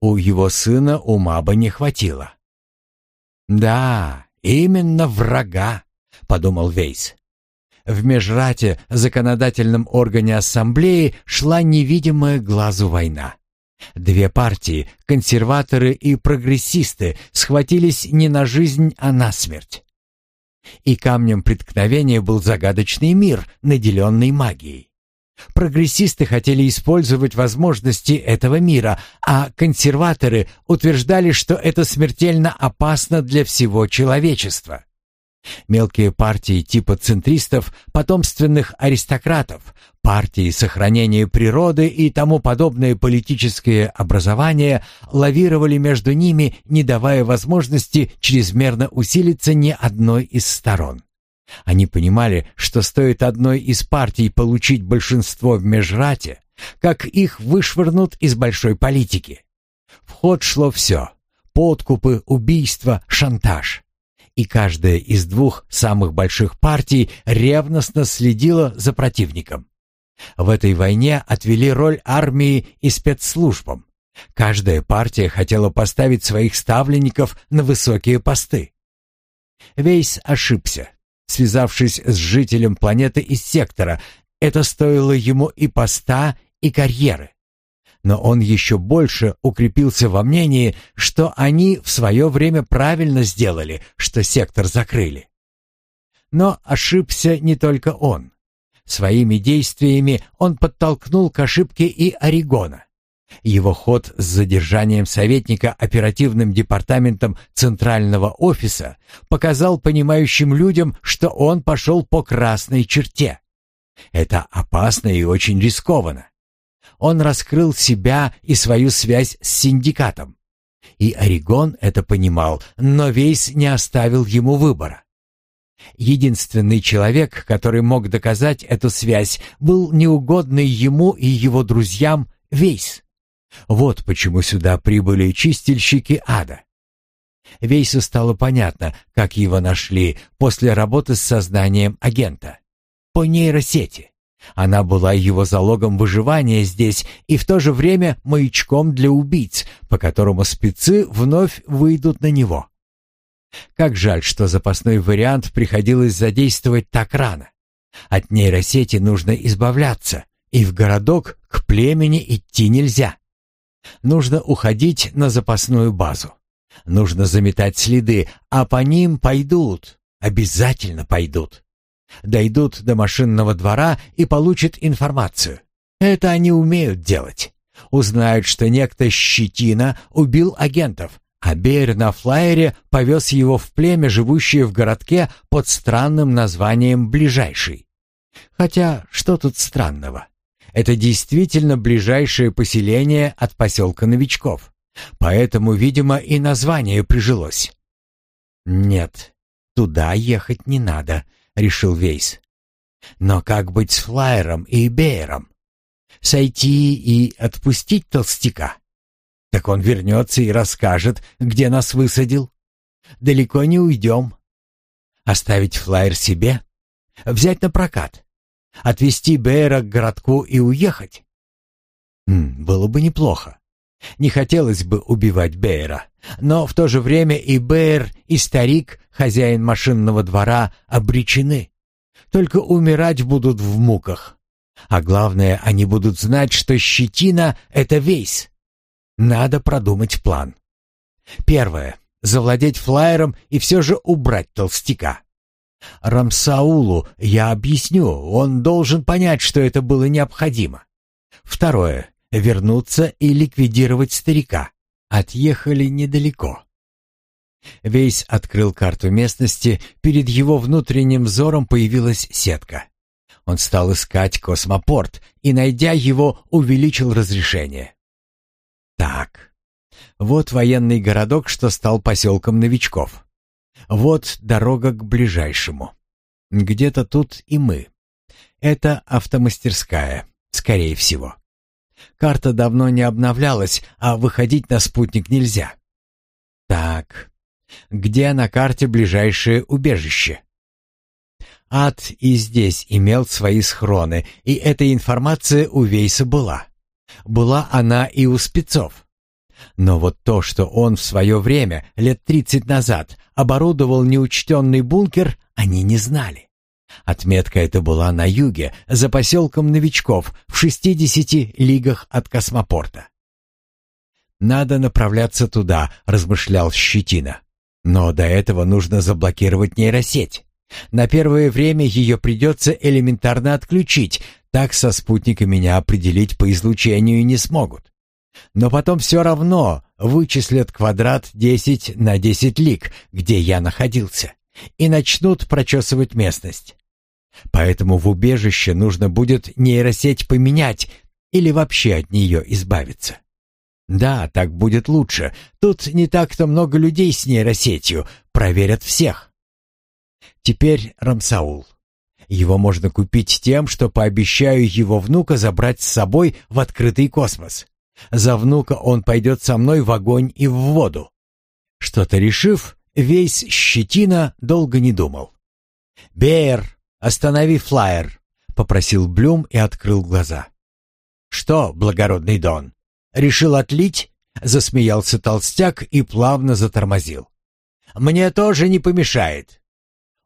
У его сына ума бы не хватило. «Да, именно врага», — подумал Вейс. В межрате, законодательном органе ассамблеи, шла невидимая глазу война. Две партии, консерваторы и прогрессисты, схватились не на жизнь, а на смерть. И камнем преткновения был загадочный мир, наделенный магией. Прогрессисты хотели использовать возможности этого мира, а консерваторы утверждали, что это смертельно опасно для всего человечества. Мелкие партии типа центристов, потомственных аристократов, партии сохранения природы и тому подобные политические образования лавировали между ними, не давая возможности чрезмерно усилиться ни одной из сторон. Они понимали, что стоит одной из партий получить большинство в межрате, как их вышвырнут из большой политики. В ход шло все — подкупы, убийства, шантаж. И каждая из двух самых больших партий ревностно следила за противником. В этой войне отвели роль армии и спецслужбам. Каждая партия хотела поставить своих ставленников на высокие посты. Вейс ошибся, связавшись с жителем планеты из сектора. Это стоило ему и поста, и карьеры. Но он еще больше укрепился во мнении, что они в свое время правильно сделали, что сектор закрыли. Но ошибся не только он. Своими действиями он подтолкнул к ошибке и Орегона. Его ход с задержанием советника оперативным департаментом Центрального офиса показал понимающим людям, что он пошел по красной черте. Это опасно и очень рискованно. Он раскрыл себя и свою связь с синдикатом. И Орегон это понимал, но Вейс не оставил ему выбора. Единственный человек, который мог доказать эту связь, был неугодный ему и его друзьям Вейс. Вот почему сюда прибыли чистильщики ада. Вейсу стало понятно, как его нашли после работы с сознанием агента. По нейросети. Она была его залогом выживания здесь и в то же время маячком для убийц, по которому спецы вновь выйдут на него. Как жаль, что запасной вариант приходилось задействовать так рано. От нейросети нужно избавляться, и в городок к племени идти нельзя. Нужно уходить на запасную базу. Нужно заметать следы, а по ним пойдут, обязательно пойдут. Дойдут до машинного двора и получат информацию. Это они умеют делать. Узнают, что некто Щетина убил агентов, а Бейер на флайере повез его в племя, живущее в городке под странным названием «Ближайший». Хотя, что тут странного? Это действительно ближайшее поселение от поселка новичков. Поэтому, видимо, и название прижилось. «Нет, туда ехать не надо», — решил Вейс. «Но как быть с Флайером и Бейером? Сойти и отпустить толстяка? Так он вернется и расскажет, где нас высадил. Далеко не уйдем. Оставить Флайер себе? Взять на прокат? Отвезти Бэйра к городку и уехать? М, было бы неплохо. Не хотелось бы убивать Бэйра, но в то же время и Бэйр, и старик, хозяин машинного двора, обречены. Только умирать будут в муках. А главное, они будут знать, что щетина — это весь. Надо продумать план. Первое — завладеть флайером и все же убрать толстяка. Рамсаулу я объясню, он должен понять, что это было необходимо. Второе. Вернуться и ликвидировать старика. Отъехали недалеко. Вейс открыл карту местности, перед его внутренним взором появилась сетка. Он стал искать космопорт и, найдя его, увеличил разрешение. Так, вот военный городок, что стал поселком новичков. Вот дорога к ближайшему. Где-то тут и мы. Это автомастерская, скорее всего. Карта давно не обновлялась, а выходить на спутник нельзя. Так, где на карте ближайшее убежище? Ад и здесь имел свои схроны, и эта информация у Вейса была. Была она и у спецов. Но вот то, что он в свое время, лет тридцать назад, оборудовал неучтенный бункер, они не знали. Отметка эта была на юге, за поселком новичков, в шестидесяти лигах от космопорта. «Надо направляться туда», — размышлял Щетина. «Но до этого нужно заблокировать нейросеть. На первое время ее придется элементарно отключить, так со спутника меня определить по излучению не смогут. Но потом все равно вычислят квадрат 10 на 10 лиг, где я находился, и начнут прочесывать местность. Поэтому в убежище нужно будет нейросеть поменять или вообще от нее избавиться. Да, так будет лучше. Тут не так-то много людей с нейросетью, проверят всех. Теперь Рамсаул. Его можно купить тем, что пообещаю его внука забрать с собой в открытый космос. За внука он пойдет со мной в огонь и в воду. Что-то решив, весь щетина долго не думал. «Беер, останови флайер», — попросил Блюм и открыл глаза. «Что, благородный Дон, решил отлить?» — засмеялся толстяк и плавно затормозил. «Мне тоже не помешает.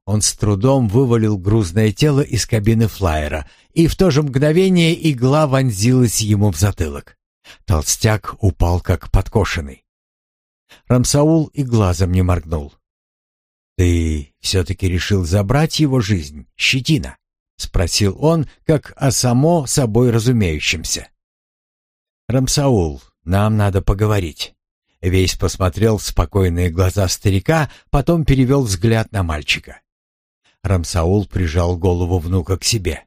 Он с трудом вывалил грузное тело из кабины флайера, и в то же мгновение игла вонзилась ему в затылок. Толстяк упал как подкошенный. Рамсаул и глазом не моргнул. «Ты все-таки решил забрать его жизнь, щетина?» — спросил он, как о само собой разумеющемся. «Рамсаул, нам надо поговорить». Весь посмотрел в спокойные глаза старика, потом перевел взгляд на мальчика. Рамсаул прижал голову внука к себе.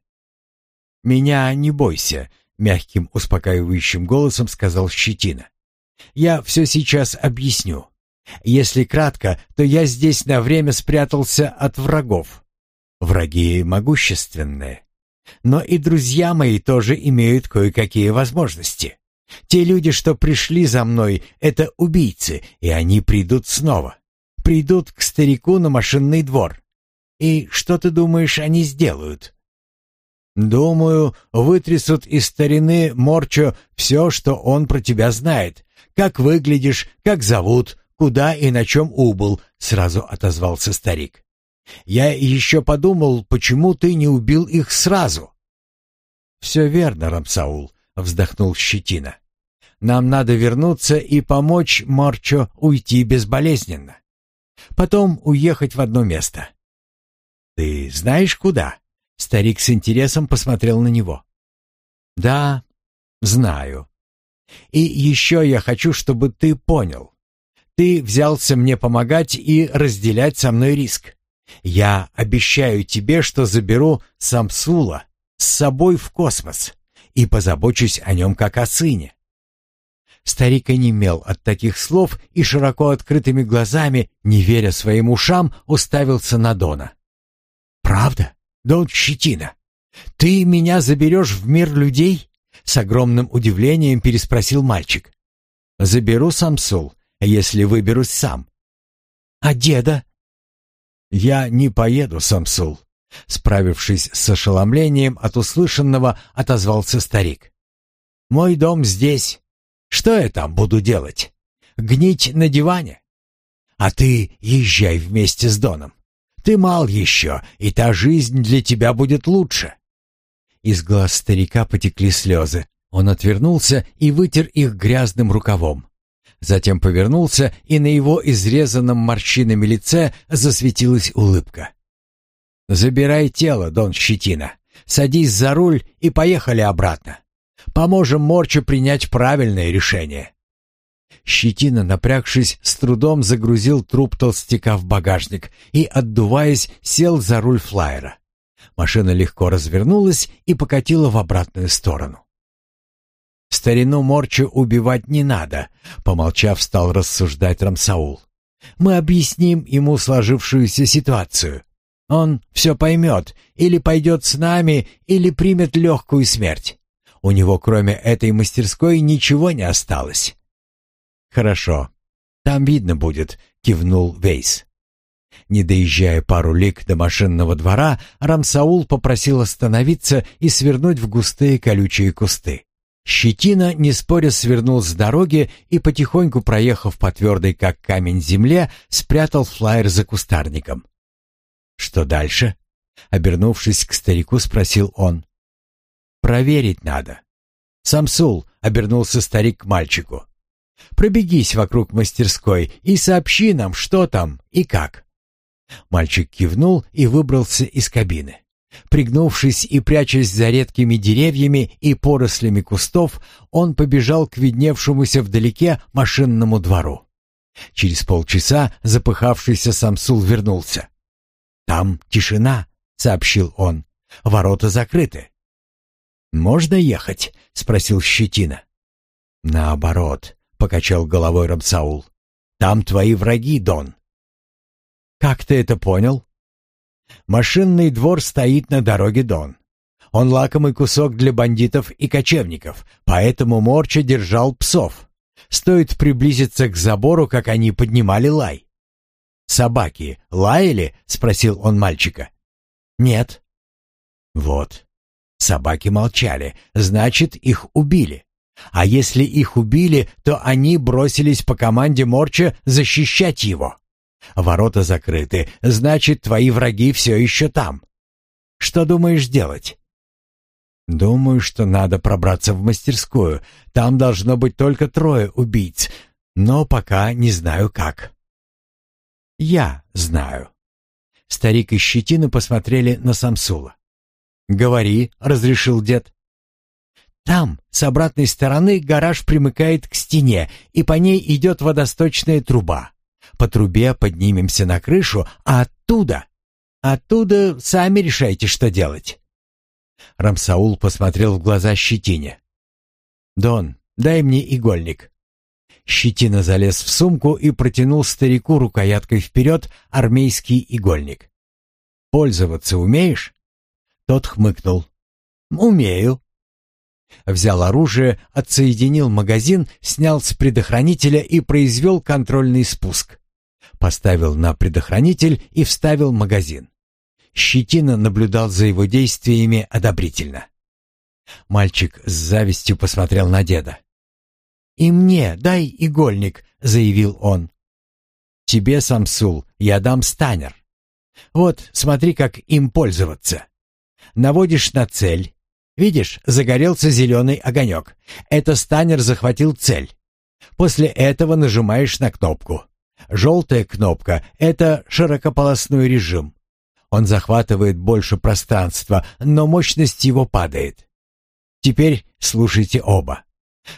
«Меня не бойся», — мягким успокаивающим голосом сказал Щетина. «Я все сейчас объясню. Если кратко, то я здесь на время спрятался от врагов. Враги могущественные. Но и друзья мои тоже имеют кое-какие возможности. Те люди, что пришли за мной, это убийцы, и они придут снова. Придут к старику на машинный двор. И что ты думаешь, они сделают? Думаю, вытрясут из старины Морчо все, что он про тебя знает. Как выглядишь, как зовут, куда и на чем убыл, сразу отозвался старик. Я еще подумал, почему ты не убил их сразу. Все верно, Рамсаул, вздохнул Щетина. Нам надо вернуться и помочь Морчо уйти безболезненно. Потом уехать в одно место. «Ты знаешь, куда?» Старик с интересом посмотрел на него. «Да, знаю. И еще я хочу, чтобы ты понял. Ты взялся мне помогать и разделять со мной риск. Я обещаю тебе, что заберу Самсула с собой в космос и позабочусь о нем как о сыне». Старик онемел от таких слов и широко открытыми глазами, не веря своим ушам, уставился на Дона. «Правда? Дон Щетина, ты меня заберешь в мир людей?» С огромным удивлением переспросил мальчик. «Заберу Самсул, если выберусь сам». «А деда?» «Я не поеду, Самсул», — справившись с ошеломлением от услышанного, отозвался старик. «Мой дом здесь. Что я там буду делать? Гнить на диване? А ты езжай вместе с Доном. Ты мал еще, и та жизнь для тебя будет лучше». Из глаз старика потекли слезы. Он отвернулся и вытер их грязным рукавом. Затем повернулся, и на его изрезанном морщинами лице засветилась улыбка. «Забирай тело, Дон Щетина. Садись за руль и поехали обратно. Поможем Морчу принять правильное решение». Щетина, напрягшись, с трудом загрузил труп толстяка в багажник и, отдуваясь, сел за руль флайера. Машина легко развернулась и покатила в обратную сторону. «Старину Морчу убивать не надо», — помолчав, стал рассуждать Рамсаул. «Мы объясним ему сложившуюся ситуацию. Он все поймет, или пойдет с нами, или примет легкую смерть. У него, кроме этой мастерской, ничего не осталось. «Хорошо. Там видно будет», — кивнул Вейс. Не доезжая пару лик до машинного двора, Рамсаул попросил остановиться и свернуть в густые колючие кусты. Щетина, не споря, свернул с дороги и, потихоньку проехав по твердой, как камень, земле, спрятал флайер за кустарником. «Что дальше?» — обернувшись к старику, спросил он. «Проверить надо». «Самсул», — обернулся старик к мальчику. Пробегись вокруг мастерской и сообщи нам, что там и как». Мальчик кивнул и выбрался из кабины. Пригнувшись и прячась за редкими деревьями и порослями кустов, он побежал к видневшемуся вдалеке машинному двору. Через полчаса запыхавшийся Самсул вернулся. «Там тишина», — сообщил он. «Ворота закрыты». «Можно ехать?» — спросил Щетина. «Наоборот покачал головой Рамсаул. Там твои враги, Дон. Как ты это понял? Машинный двор стоит на дороге Дон. Он лакомый кусок для бандитов и кочевников, поэтому Морча держал псов. Стоит приблизиться к забору, как они поднимали лай. «Собаки лаяли?» — спросил он мальчика. «Нет». «Вот. Собаки молчали, значит, их убили. А если их убили, то они бросились по команде Морча защищать его. Ворота закрыты, значит, твои враги все еще там. Что думаешь делать?» «Думаю, что надо пробраться в мастерскую. Там должно быть только трое убийц, но пока не знаю как». «Я знаю». Старик и Щетина посмотрели на Самсула. «Говори», — разрешил дед. «Там, с обратной стороны, гараж примыкает к стене, и по ней идет водосточная труба. По трубе поднимемся на крышу, а оттуда... Оттуда сами решайте, что делать». Рамсаул посмотрел в глаза Щетине. «Дон, дай мне игольник». Щетина залез в сумку и протянул старику рукояткой вперед армейский игольник. «Пользоваться умеешь?» Тот хмыкнул. «Умею». Взял оружие, отсоединил магазин, снял с предохранителя и произвел контрольный спуск. Поставил на предохранитель и вставил магазин. Щетина наблюдал за его действиями одобрительно. Мальчик с завистью посмотрел на деда. «И мне дай игольник», — заявил он. «Тебе, Самсул, я дам станер. Вот, смотри, как им пользоваться. Наводишь на цель. Видишь, загорелся зеленый огонек. Это станер захватил цель. После этого нажимаешь на кнопку. Желтая кнопка — это широкополосной режим. Он захватывает больше пространства, но мощность его падает. Теперь слушайте оба.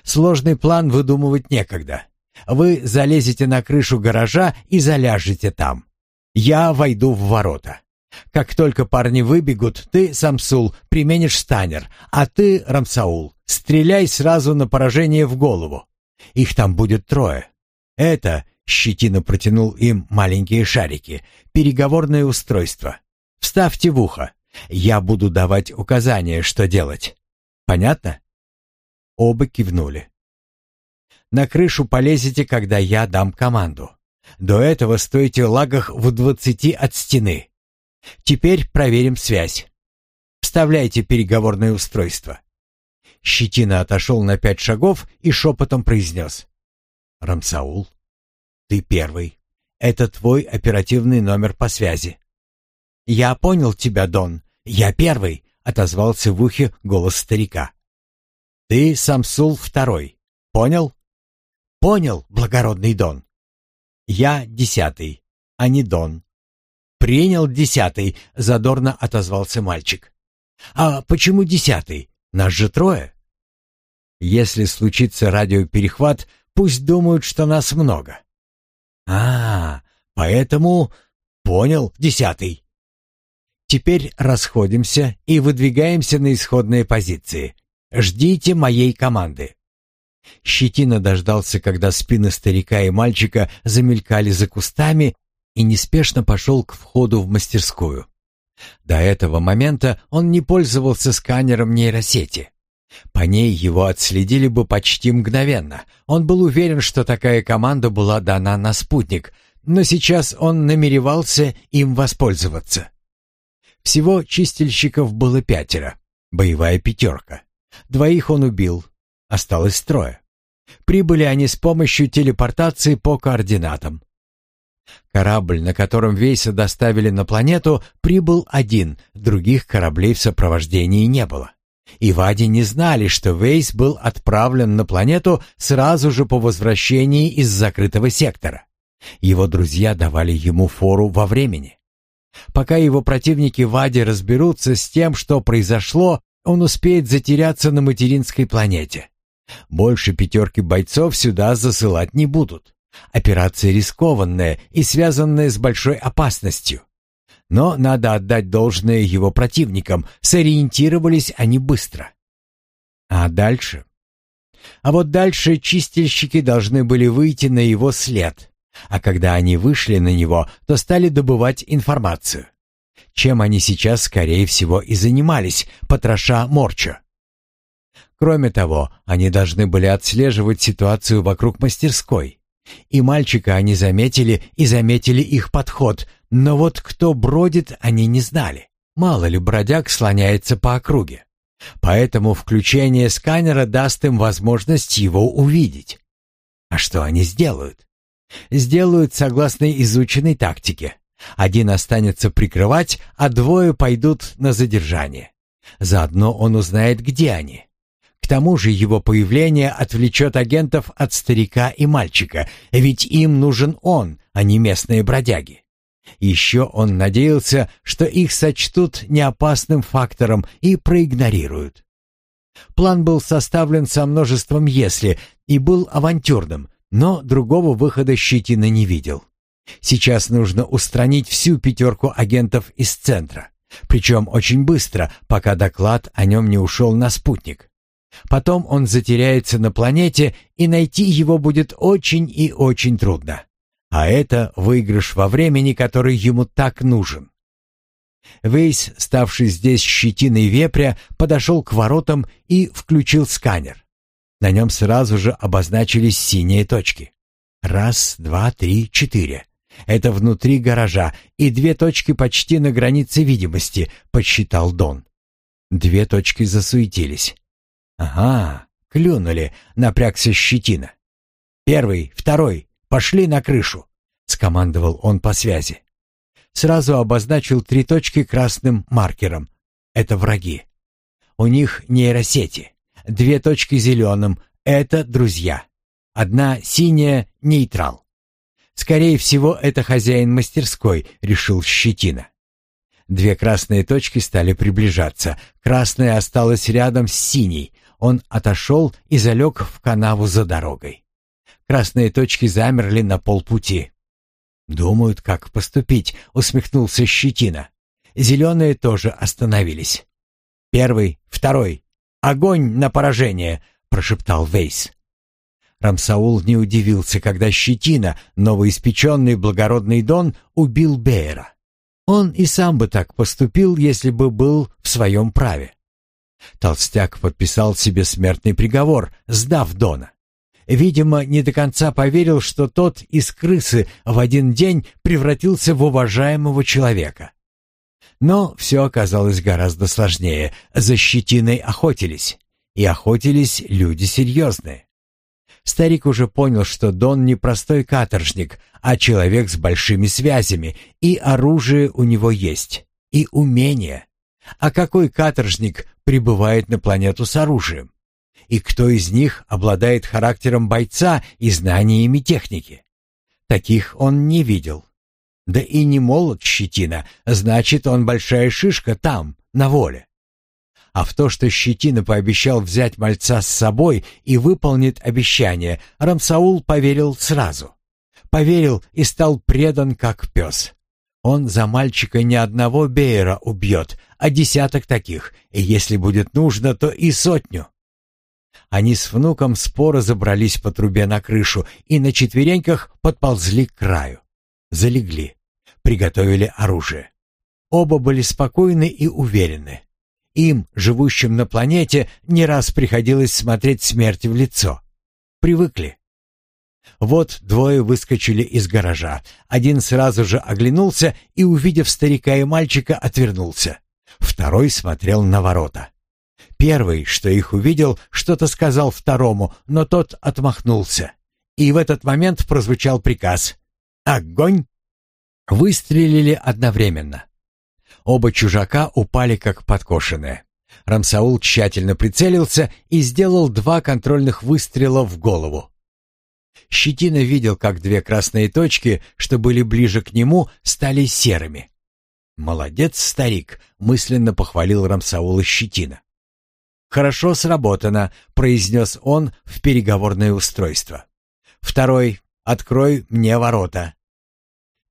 Сложный план выдумывать некогда. Вы залезете на крышу гаража и заляжете там. Я войду в ворота. Как только парни выбегут, ты, Самсул, применишь станер, а ты, Рамсаул, стреляй сразу на поражение в голову. Их там будет трое. Это, Щетина протянул им маленькие шарики, переговорное устройство. Вставьте в ухо. Я буду давать указания, что делать. Понятно? Оба кивнули. На крышу полезете, когда я дам команду. До этого стойте в лагах в двадцати от стены. Теперь проверим связь. Вставляйте переговорное устройство. Щетина отошел на пять шагов и шепотом произнес. «Рамсаул, ты первый. Это твой оперативный номер по связи. «Я понял тебя, Дон. Я первый», — отозвался в ухе голос старика. «Ты Самсул второй. Понял?» «Понял, благородный Дон». «Я десятый, а не Дон». «Принял десятый», — задорно отозвался мальчик. «А почему десятый? Нас же трое». «Если случится радиоперехват, пусть думают, что нас много». «А, поэтому...» «Понял, десятый». Теперь расходимся и выдвигаемся на исходные позиции. Ждите моей команды. Щетина дождался, когда спины старика и мальчика замелькали за кустами, и неспешно пошел к входу в мастерскую. До этого момента он не пользовался сканером нейросети. По ней его отследили бы почти мгновенно. Он был уверен, что такая команда была дана на спутник, но сейчас он намеревался им воспользоваться. Всего чистильщиков было пятеро. Боевая пятерка. Двоих он убил. Осталось трое. Прибыли они с помощью телепортации по координатам. Корабль, на котором Вейса доставили на планету, прибыл один, других кораблей в сопровождении не было. И Вади не знали, что Вейс был отправлен на планету сразу же по возвращении из закрытого сектора. Его друзья давали ему фору во времени. Пока его противники в Аде разберутся с тем, что произошло, он успеет затеряться на материнской планете. Больше пятерки бойцов сюда засылать не будут. Операция рискованная и связанная с большой опасностью. Но надо отдать должное его противникам, сориентировались они быстро. А дальше? А вот дальше чистильщики должны были выйти на его след, а когда они вышли на него, то стали добывать информацию. чем они сейчас, скорее всего, и занимались, потроша Морча. Кроме того, они должны были отслеживать ситуацию вокруг мастерской. И мальчика они заметили, и заметили их подход, но вот кто бродит, они не знали. Мало ли бродяг слоняется по округе. Поэтому включение сканера даст им возможность его увидеть. А что они сделают? Сделают согласно изученной тактике. Один останется прикрывать, а двое пойдут на задержание. Заодно он узнает, где они. К тому же его появление отвлечет агентов от старика и мальчика, ведь им нужен он, а не местные бродяги. Еще он надеялся, что их сочтут неопасным фактором и проигнорируют. План был составлен со множеством «если» и был авантюрным, но другого выхода Щетина не видел. Сейчас нужно устранить всю пятерку агентов из центра. Причем очень быстро, пока доклад о нем не ушел на спутник. Потом он затеряется на планете, и найти его будет очень и очень трудно. А это выигрыш во времени, который ему так нужен. Вейс, ставший здесь щетиной вепря, подошел к воротам и включил сканер. На нем сразу же обозначились синие точки. Раз, два, три, четыре. Это внутри гаража, и две точки почти на границе видимости, подсчитал Дон. Две точки засуетились. Ага, клюнули, напрягся щетина. Первый, второй, пошли на крышу, скомандовал он по связи. Сразу обозначил три точки красным маркером. Это враги. У них нейросети. Две точки зеленым — это друзья. Одна синяя — нейтрал. Скорее всего, это хозяин мастерской, решил Щетина. Две красные точки стали приближаться. Красная осталась рядом с синей. Он отошел и залег в канаву за дорогой. Красные точки замерли на полпути. «Думают, как поступить», — усмехнулся Щетина. Зеленые тоже остановились. «Первый, второй. Огонь на поражение!» — прошептал Вейс. Рамсаул не удивился, когда Щетина, новоиспеченный благородный Дон, убил Бейера. Он и сам бы так поступил, если бы был в своем праве. Толстяк подписал себе смертный приговор, сдав Дона. Видимо, не до конца поверил, что тот из крысы в один день превратился в уважаемого человека. Но все оказалось гораздо сложнее. За щетиной охотились. И охотились люди серьезные. Старик уже понял, что Дон не простой каторжник, а человек с большими связями, и оружие у него есть, и умение. А какой каторжник прибывает на планету с оружием? И кто из них обладает характером бойца и знаниями техники? Таких он не видел. Да и не молод щетина, значит, он большая шишка там, на воле. А в то, что Щетина пообещал взять мальца с собой и выполнит обещание, Рамсаул поверил сразу. Поверил и стал предан как пес. Он за мальчика не одного Бейера убьет, а десяток таких, и если будет нужно, то и сотню. Они с внуком споро забрались по трубе на крышу и на четвереньках подползли к краю. Залегли. Приготовили оружие. Оба были спокойны и уверены. Им, живущим на планете, не раз приходилось смотреть смерти в лицо. Привыкли. Вот двое выскочили из гаража. Один сразу же оглянулся и, увидев старика и мальчика, отвернулся. Второй смотрел на ворота. Первый, что их увидел, что-то сказал второму, но тот отмахнулся. И в этот момент прозвучал приказ «Огонь!». Выстрелили одновременно. Оба чужака упали как подкошенные. Рамсаул тщательно прицелился и сделал два контрольных выстрела в голову. Щетина видел, как две красные точки, что были ближе к нему, стали серыми. «Молодец, старик!» — мысленно похвалил Рамсаула Щетина. «Хорошо сработано», — произнес он в переговорное устройство. «Второй, открой мне ворота.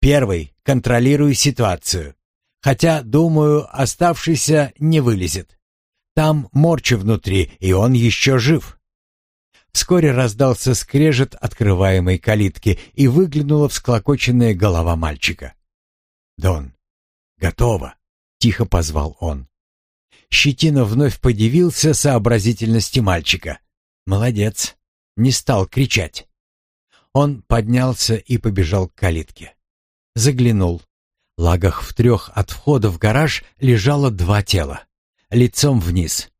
Первый, контролируй ситуацию. Хотя, думаю, оставшийся не вылезет. Там морча внутри, и он еще жив. Вскоре раздался скрежет открываемой калитки, и выглянула всклокоченная голова мальчика. «Дон, готово!» тихо позвал он. Щетина вновь подивился сообразительности мальчика. Молодец, не стал кричать. Он поднялся и побежал к калитке. Заглянул. Лагах в трех от входа в гараж лежало два тела. Лицом вниз.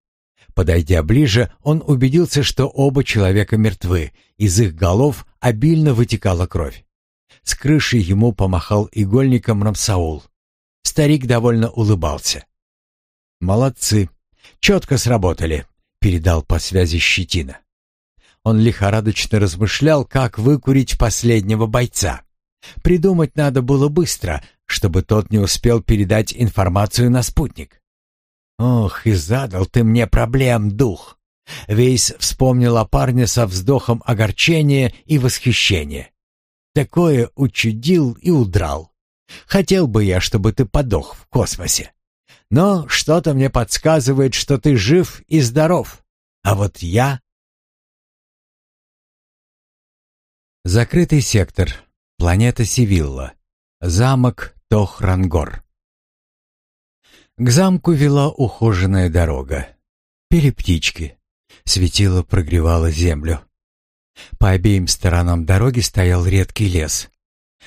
Подойдя ближе, он убедился, что оба человека мертвы, из их голов обильно вытекала кровь. С крыши ему помахал игольником Рамсаул. Старик довольно улыбался. «Молодцы. Четко сработали», — передал по связи Щетина. Он лихорадочно размышлял, как выкурить последнего бойца. Придумать надо было быстро, чтобы тот не успел передать информацию на спутник. «Ох, и задал ты мне проблем, дух!» Вейс вспомнил о парне со вздохом огорчения и восхищения. «Такое учудил и удрал. Хотел бы я, чтобы ты подох в космосе. Но что-то мне подсказывает, что ты жив и здоров. А вот я...» Закрытый сектор. Планета Сивилла. Замок Тохрангор. К замку вела ухоженная дорога. Пели птички. Светило прогревало землю. По обеим сторонам дороги стоял редкий лес.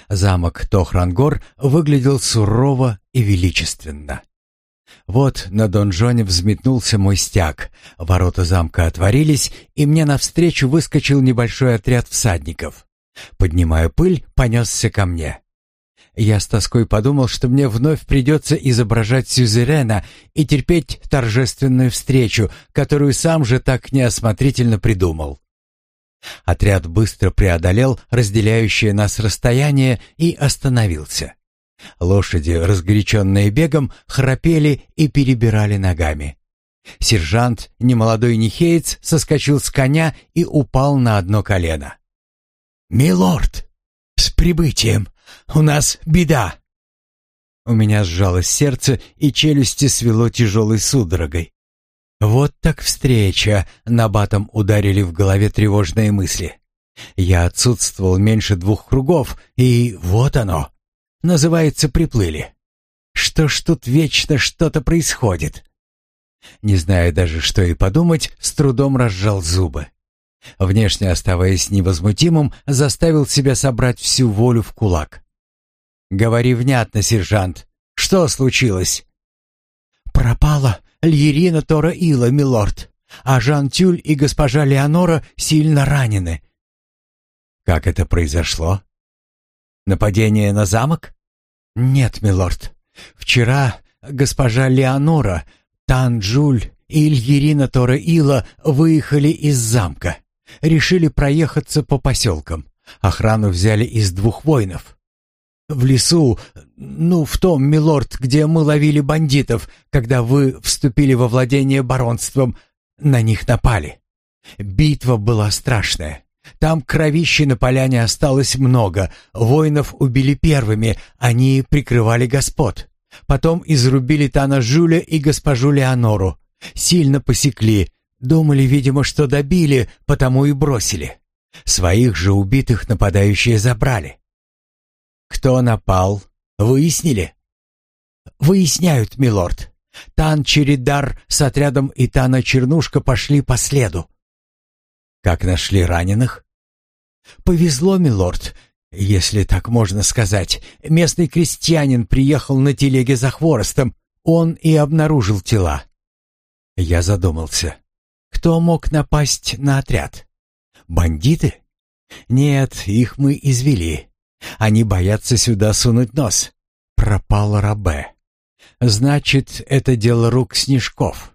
Замок Тохрангор выглядел сурово и величественно. Вот на донжоне взметнулся мой стяг, ворота замка отворились, и мне навстречу выскочил небольшой отряд всадников. Поднимая пыль, понесся ко мне. Я с тоской подумал, что мне вновь придется изображать сюзерена и терпеть торжественную встречу, которую сам же так неосмотрительно придумал. Отряд быстро преодолел разделяющее нас расстояние и остановился. Лошади, разгоряченные бегом, храпели и перебирали ногами. Сержант, немолодой нихеец, соскочил с коня и упал на одно колено. «Милорд, с прибытием! У нас беда!» У меня сжалось сердце, и челюсти свело тяжелой судорогой. Вот так встреча, на батом ударили в голове тревожные мысли. Я отсутствовал меньше двух кругов, и вот оно. Называется, приплыли. Что ж тут вечно что-то происходит? Не зная даже, что и подумать, с трудом разжал зубы. Внешне оставаясь невозмутимым, заставил себя собрать всю волю в кулак. «Говори внятно, сержант. Что случилось?» «Пропала Льерина Тора Ила, милорд, а Жан Тюль и госпожа Леонора сильно ранены». «Как это произошло? Нападение на замок?» «Нет, милорд. Вчера госпожа Леонора, Тан Джуль и Ильерина Тора Ила выехали из замка. Решили проехаться по поселкам. Охрану взяли из двух воинов. В лесу, ну, в том, милорд, где мы ловили бандитов, когда вы вступили во владение баронством, на них напали. Битва была страшная. Там кровищи на поляне осталось много. Воинов убили первыми, они прикрывали господ. Потом изрубили Тана Жуля и госпожу Леонору. Сильно посекли, Думали, видимо, что добили, потому и бросили. Своих же убитых нападающие забрали. Кто напал, выяснили? Выясняют, милорд. Тан Чередар с отрядом Итана Чернушка пошли по следу. Как нашли раненых? Повезло, милорд, если так можно сказать. Местный крестьянин приехал на телеге за хворостом. Он и обнаружил тела. Я задумался. Кто мог напасть на отряд? Бандиты? Нет, их мы извели. Они боятся сюда сунуть нос. Пропал Рабе. Значит, это дело рук Снежков.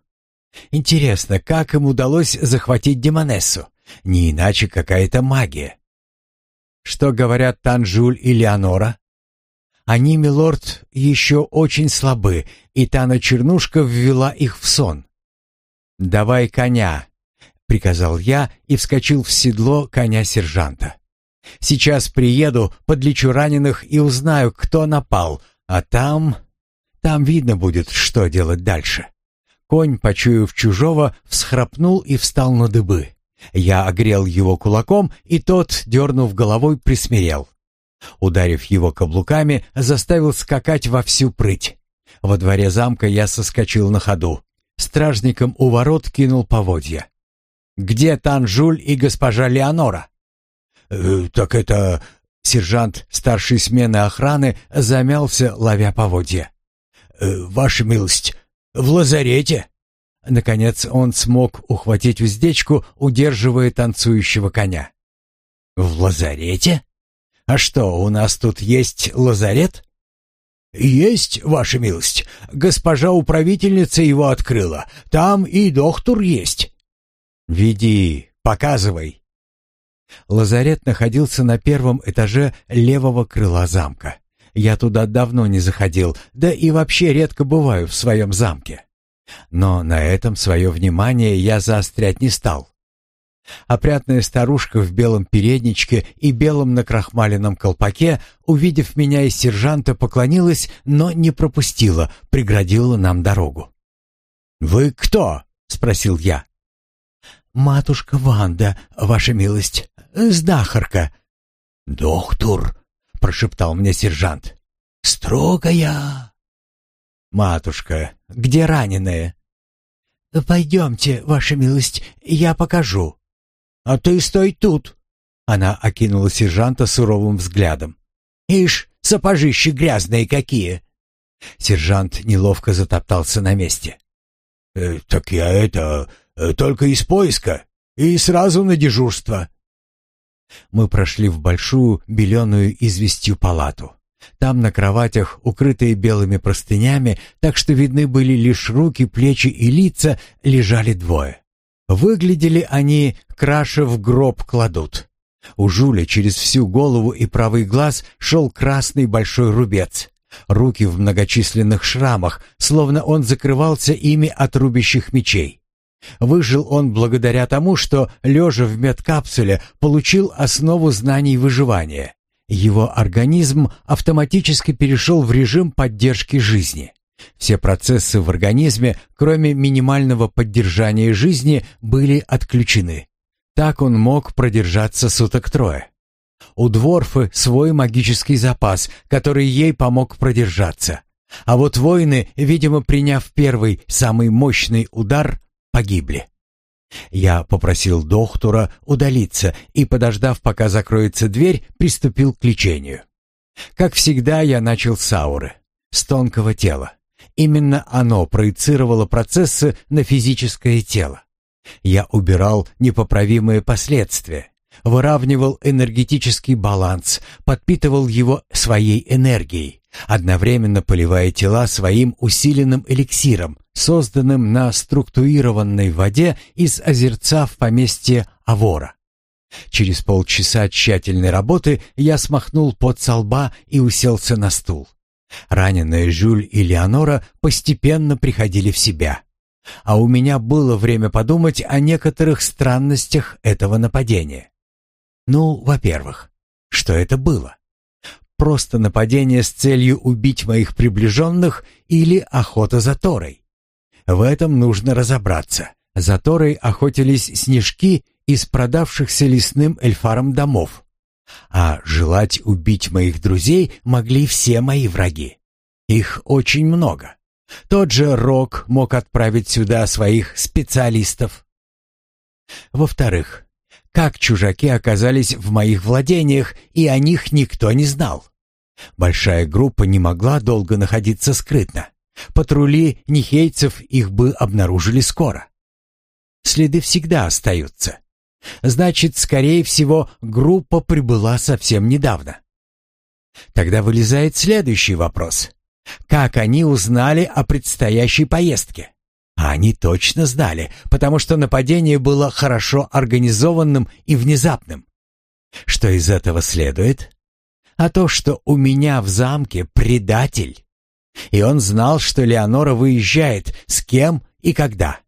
Интересно, как им удалось захватить Демонессу? Не иначе какая-то магия. Что говорят Танжуль и Леонора? Они, милорд, еще очень слабы, и Тана Чернушка ввела их в сон. «Давай коня!» — приказал я и вскочил в седло коня сержанта. «Сейчас приеду, подлечу раненых и узнаю, кто напал, а там... там видно будет, что делать дальше». Конь, почуяв чужого, всхрапнул и встал на дыбы. Я огрел его кулаком, и тот, дернув головой, присмирел. Ударив его каблуками, заставил скакать во всю прыть. Во дворе замка я соскочил на ходу. Стражником у ворот кинул поводья. «Где Танжуль и госпожа Леонора?» э, «Так это...» Сержант старшей смены охраны замялся, ловя поводья. «Э, «Ваша милость, в лазарете?» Наконец он смог ухватить уздечку, удерживая танцующего коня. «В лазарете? А что, у нас тут есть лазарет?» «Есть, ваша милость. Госпожа управительница его открыла. Там и доктор есть». «Веди, показывай». Лазарет находился на первом этаже левого крыла замка. Я туда давно не заходил, да и вообще редко бываю в своем замке. Но на этом свое внимание я заострять не стал. Опрятная старушка в белом передничке и белом накрахмаленном колпаке, увидев меня и сержанта, поклонилась, но не пропустила, преградила нам дорогу. «Вы кто?» — спросил я. «Матушка Ванда, ваша милость, знахарка». «Доктор», — прошептал мне сержант, — «строгая». «Матушка, где раненые?» «Пойдемте, ваша милость, я покажу». «А ты стой тут!» Она окинула сержанта суровым взглядом. «Ишь, сапожищи грязные какие!» Сержант неловко затоптался на месте. «Э, «Так я это... Э, только из поиска и сразу на дежурство». Мы прошли в большую беленую известью палату. Там на кроватях, укрытые белыми простынями, так что видны были лишь руки, плечи и лица, лежали двое. Выглядели они, краше в гроб кладут. У Жуля через всю голову и правый глаз шел красный большой рубец. Руки в многочисленных шрамах, словно он закрывался ими от рубящих мечей. Выжил он благодаря тому, что, лежа в медкапсуле, получил основу знаний выживания. Его организм автоматически перешел в режим поддержки жизни. Все процессы в организме, кроме минимального поддержания жизни, были отключены. Так он мог продержаться суток трое. У Дворфы свой магический запас, который ей помог продержаться. А вот воины, видимо, приняв первый, самый мощный удар, погибли. Я попросил доктора удалиться и, подождав, пока закроется дверь, приступил к лечению. Как всегда, я начал с ауры, с тонкого тела. Именно оно проецировало процессы на физическое тело. Я убирал непоправимые последствия, выравнивал энергетический баланс, подпитывал его своей энергией, одновременно поливая тела своим усиленным эликсиром, созданным на структурированной воде из озерца в поместье Авора. Через полчаса тщательной работы я смахнул пот со и уселся на стул. Раненые Жюль и Леонора постепенно приходили в себя. А у меня было время подумать о некоторых странностях этого нападения. Ну, во-первых, что это было? Просто нападение с целью убить моих приближенных или охота за Торой? В этом нужно разобраться. За Торой охотились снежки из продавшихся лесным эльфаром домов. А желать убить моих друзей могли все мои враги. Их очень много. Тот же Рок мог отправить сюда своих специалистов. Во-вторых, как чужаки оказались в моих владениях, и о них никто не знал. Большая группа не могла долго находиться скрытно. Патрули нихейцев их бы обнаружили скоро. Следы всегда остаются. Значит, скорее всего, группа прибыла совсем недавно. Тогда вылезает следующий вопрос. Как они узнали о предстоящей поездке? А они точно знали, потому что нападение было хорошо организованным и внезапным. Что из этого следует? А то, что у меня в замке предатель. И он знал, что Леонора выезжает, с кем и когда.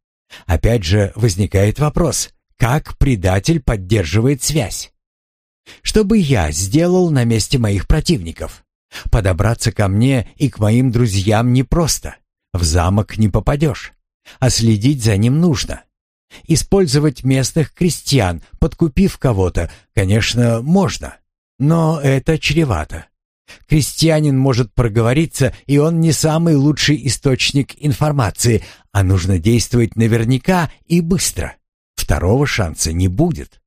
Опять же возникает вопрос, как предатель поддерживает связь? Что бы я сделал на месте моих противников? Подобраться ко мне и к моим друзьям непросто. В замок не попадешь. А следить за ним нужно. Использовать местных крестьян, подкупив кого-то, конечно, можно. Но это чревато. Крестьянин может проговориться, и он не самый лучший источник информации, а нужно действовать наверняка и быстро. Второго шанса не будет.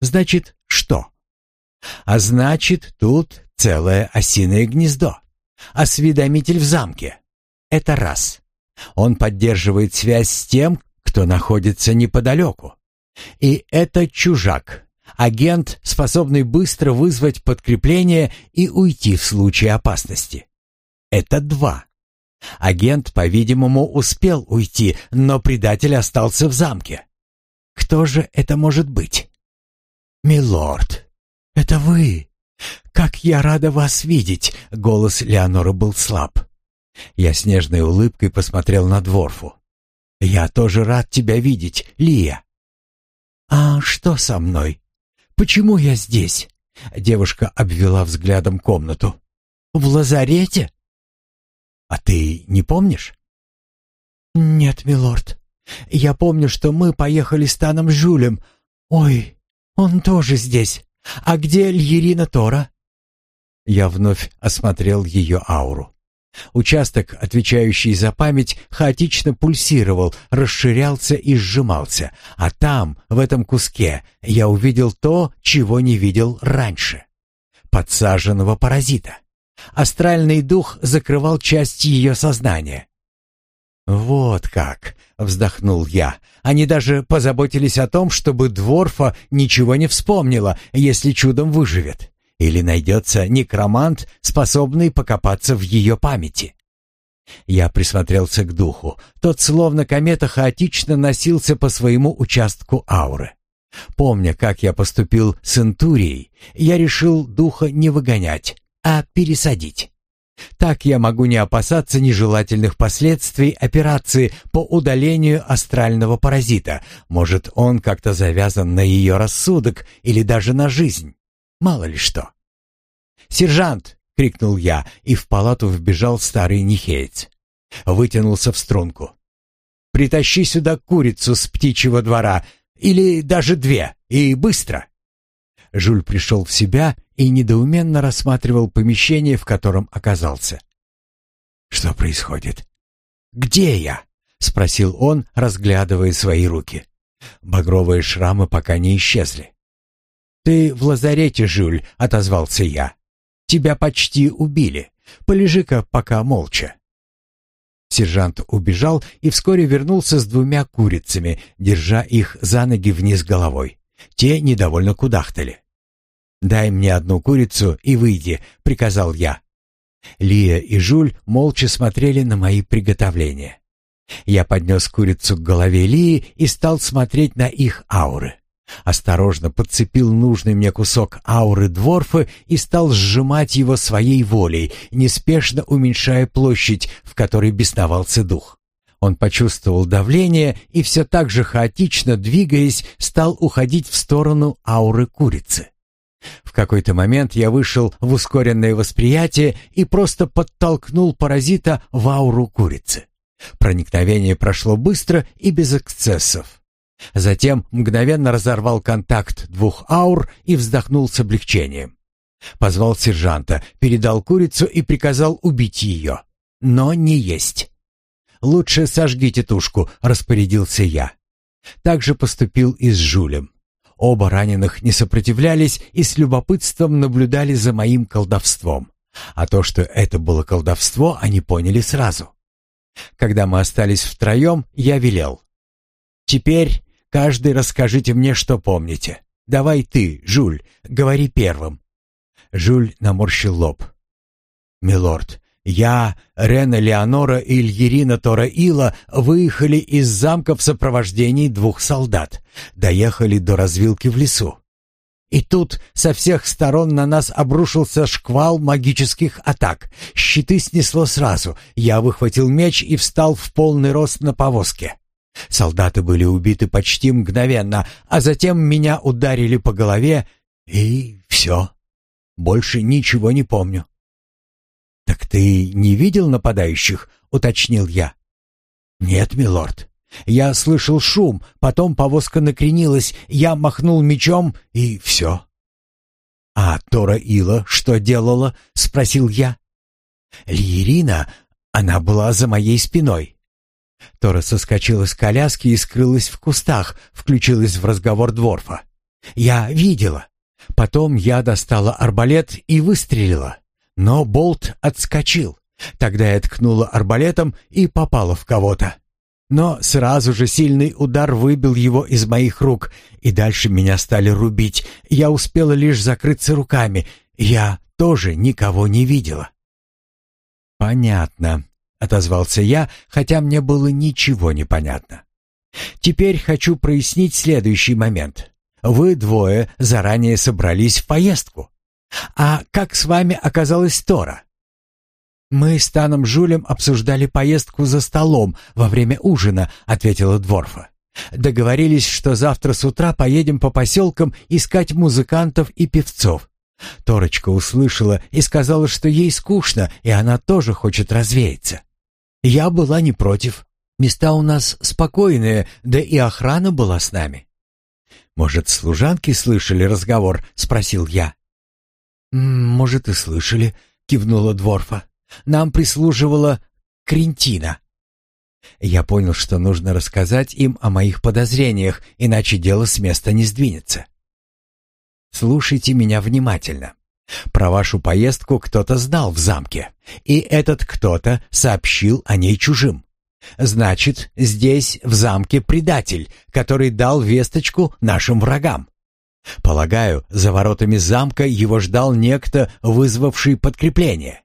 Значит, что? А значит, тут целое осиное гнездо. Осведомитель в замке. Это раз. Он поддерживает связь с тем, кто находится неподалеку. И это чужак, агент, способный быстро вызвать подкрепление и уйти в случае опасности. Это два. Агент, по-видимому, успел уйти, но предатель остался в замке. Кто же это может быть? «Милорд, это вы! Как я рада вас видеть!» Голос Леонора был слаб. Я с нежной улыбкой посмотрел на Дворфу. «Я тоже рад тебя видеть, Лия». «А что со мной? Почему я здесь?» Девушка обвела взглядом комнату. «В лазарете?» «А ты не помнишь?» «Нет, милорд. Я помню, что мы поехали с Таном Жюлем. Ой, он тоже здесь. А где Льерина Тора?» Я вновь осмотрел ее ауру. Участок, отвечающий за память, хаотично пульсировал, расширялся и сжимался, а там, в этом куске, я увидел то, чего не видел раньше. Подсаженного паразита. Астральный дух закрывал часть ее сознания. «Вот как!» — вздохнул я. «Они даже позаботились о том, чтобы Дворфа ничего не вспомнила, если чудом выживет. Или найдется некромант, способный покопаться в ее памяти?» Я присмотрелся к духу. Тот, словно комета, хаотично носился по своему участку ауры. Помня, как я поступил с Интурией, я решил духа не выгонять, а пересадить. Так я могу не опасаться нежелательных последствий операции по удалению астрального паразита. Может, он как-то завязан на ее рассудок или даже на жизнь. Мало ли что. «Сержант!» — крикнул я, и в палату вбежал старый нихеец. Вытянулся в струнку. «Притащи сюда курицу с птичьего двора, или даже две, и быстро!» Жуль пришел в себя и недоуменно рассматривал помещение, в котором оказался. «Что происходит? Где я?» — спросил он, разглядывая свои руки. Багровые шрамы пока не исчезли. «Ты в лазарете, Жюль», — отозвался я. «Тебя почти убили. Полежи-ка пока молча». Сержант убежал и вскоре вернулся с двумя курицами, держа их за ноги вниз головой. Те недовольно кудахтали. «Дай мне одну курицу и выйди», — приказал я. Лия и Жуль молча смотрели на мои приготовления. Я поднес курицу к голове Лии и стал смотреть на их ауры. Осторожно подцепил нужный мне кусок ауры Дворфа и стал сжимать его своей волей, неспешно уменьшая площадь, в которой бесновался дух. Он почувствовал давление и все так же хаотично двигаясь, стал уходить в сторону ауры курицы. В какой-то момент я вышел в ускоренное восприятие и просто подтолкнул паразита в ауру курицы. Проникновение прошло быстро и без эксцессов. Затем мгновенно разорвал контакт двух аур и вздохнул с облегчением. Позвал сержанта, передал курицу и приказал убить ее, но не есть. «Лучше сожгите тушку», — распорядился я. Так же поступил и с Жулем. Оба раненых не сопротивлялись и с любопытством наблюдали за моим колдовством. А то, что это было колдовство, они поняли сразу. Когда мы остались втроем, я велел. «Теперь каждый расскажите мне, что помните. Давай ты, Жуль, говори первым». Жуль наморщил лоб. «Милорд, я, Рена Леонора и Ильерина Тораила выехали из замка в сопровождении двух солдат, доехали до развилки в лесу. И тут со всех сторон на нас обрушился шквал магических атак. Щиты снесло сразу. Я выхватил меч и встал в полный рост на повозке. Солдаты были убиты почти мгновенно, а затем меня ударили по голове, и все. Больше ничего не помню. «Так ты не видел нападающих?» — уточнил я. «Нет, милорд. Я слышал шум, потом повозка накренилась, я махнул мечом, и все». «А Тора Ила что делала?» — спросил я. «Лиерина, она была за моей спиной». Тора соскочила с коляски и скрылась в кустах, включилась в разговор Дворфа. «Я видела. Потом я достала арбалет и выстрелила. Но болт отскочил. Тогда я ткнула арбалетом и попала в кого-то. Но сразу же сильный удар выбил его из моих рук, и дальше меня стали рубить. Я успела лишь закрыться руками. Я тоже никого не видела. «Понятно», — отозвался я, хотя мне было ничего не понятно. «Теперь хочу прояснить следующий момент. Вы двое заранее собрались в поездку. А как с вами оказалась Тора?» «Мы с Таном Жулем обсуждали поездку за столом во время ужина», — ответила Дворфа. «Договорились, что завтра с утра поедем по поселкам искать музыкантов и певцов. Торочка услышала и сказала, что ей скучно, и она тоже хочет развеяться. Я была не против. Места у нас спокойные, да и охрана была с нами». «Может, служанки слышали разговор?» — спросил я. «Может, и слышали», — кивнула Дворфа. Нам прислуживала Крентина. Я понял, что нужно рассказать им о моих подозрениях, иначе дело с места не сдвинется. Слушайте меня внимательно. Про вашу поездку кто-то знал в замке, и этот кто-то сообщил о ней чужим. Значит, здесь, в замке, предатель, который дал весточку нашим врагам. Полагаю, за воротами замка его ждал некто, вызвавший подкрепление.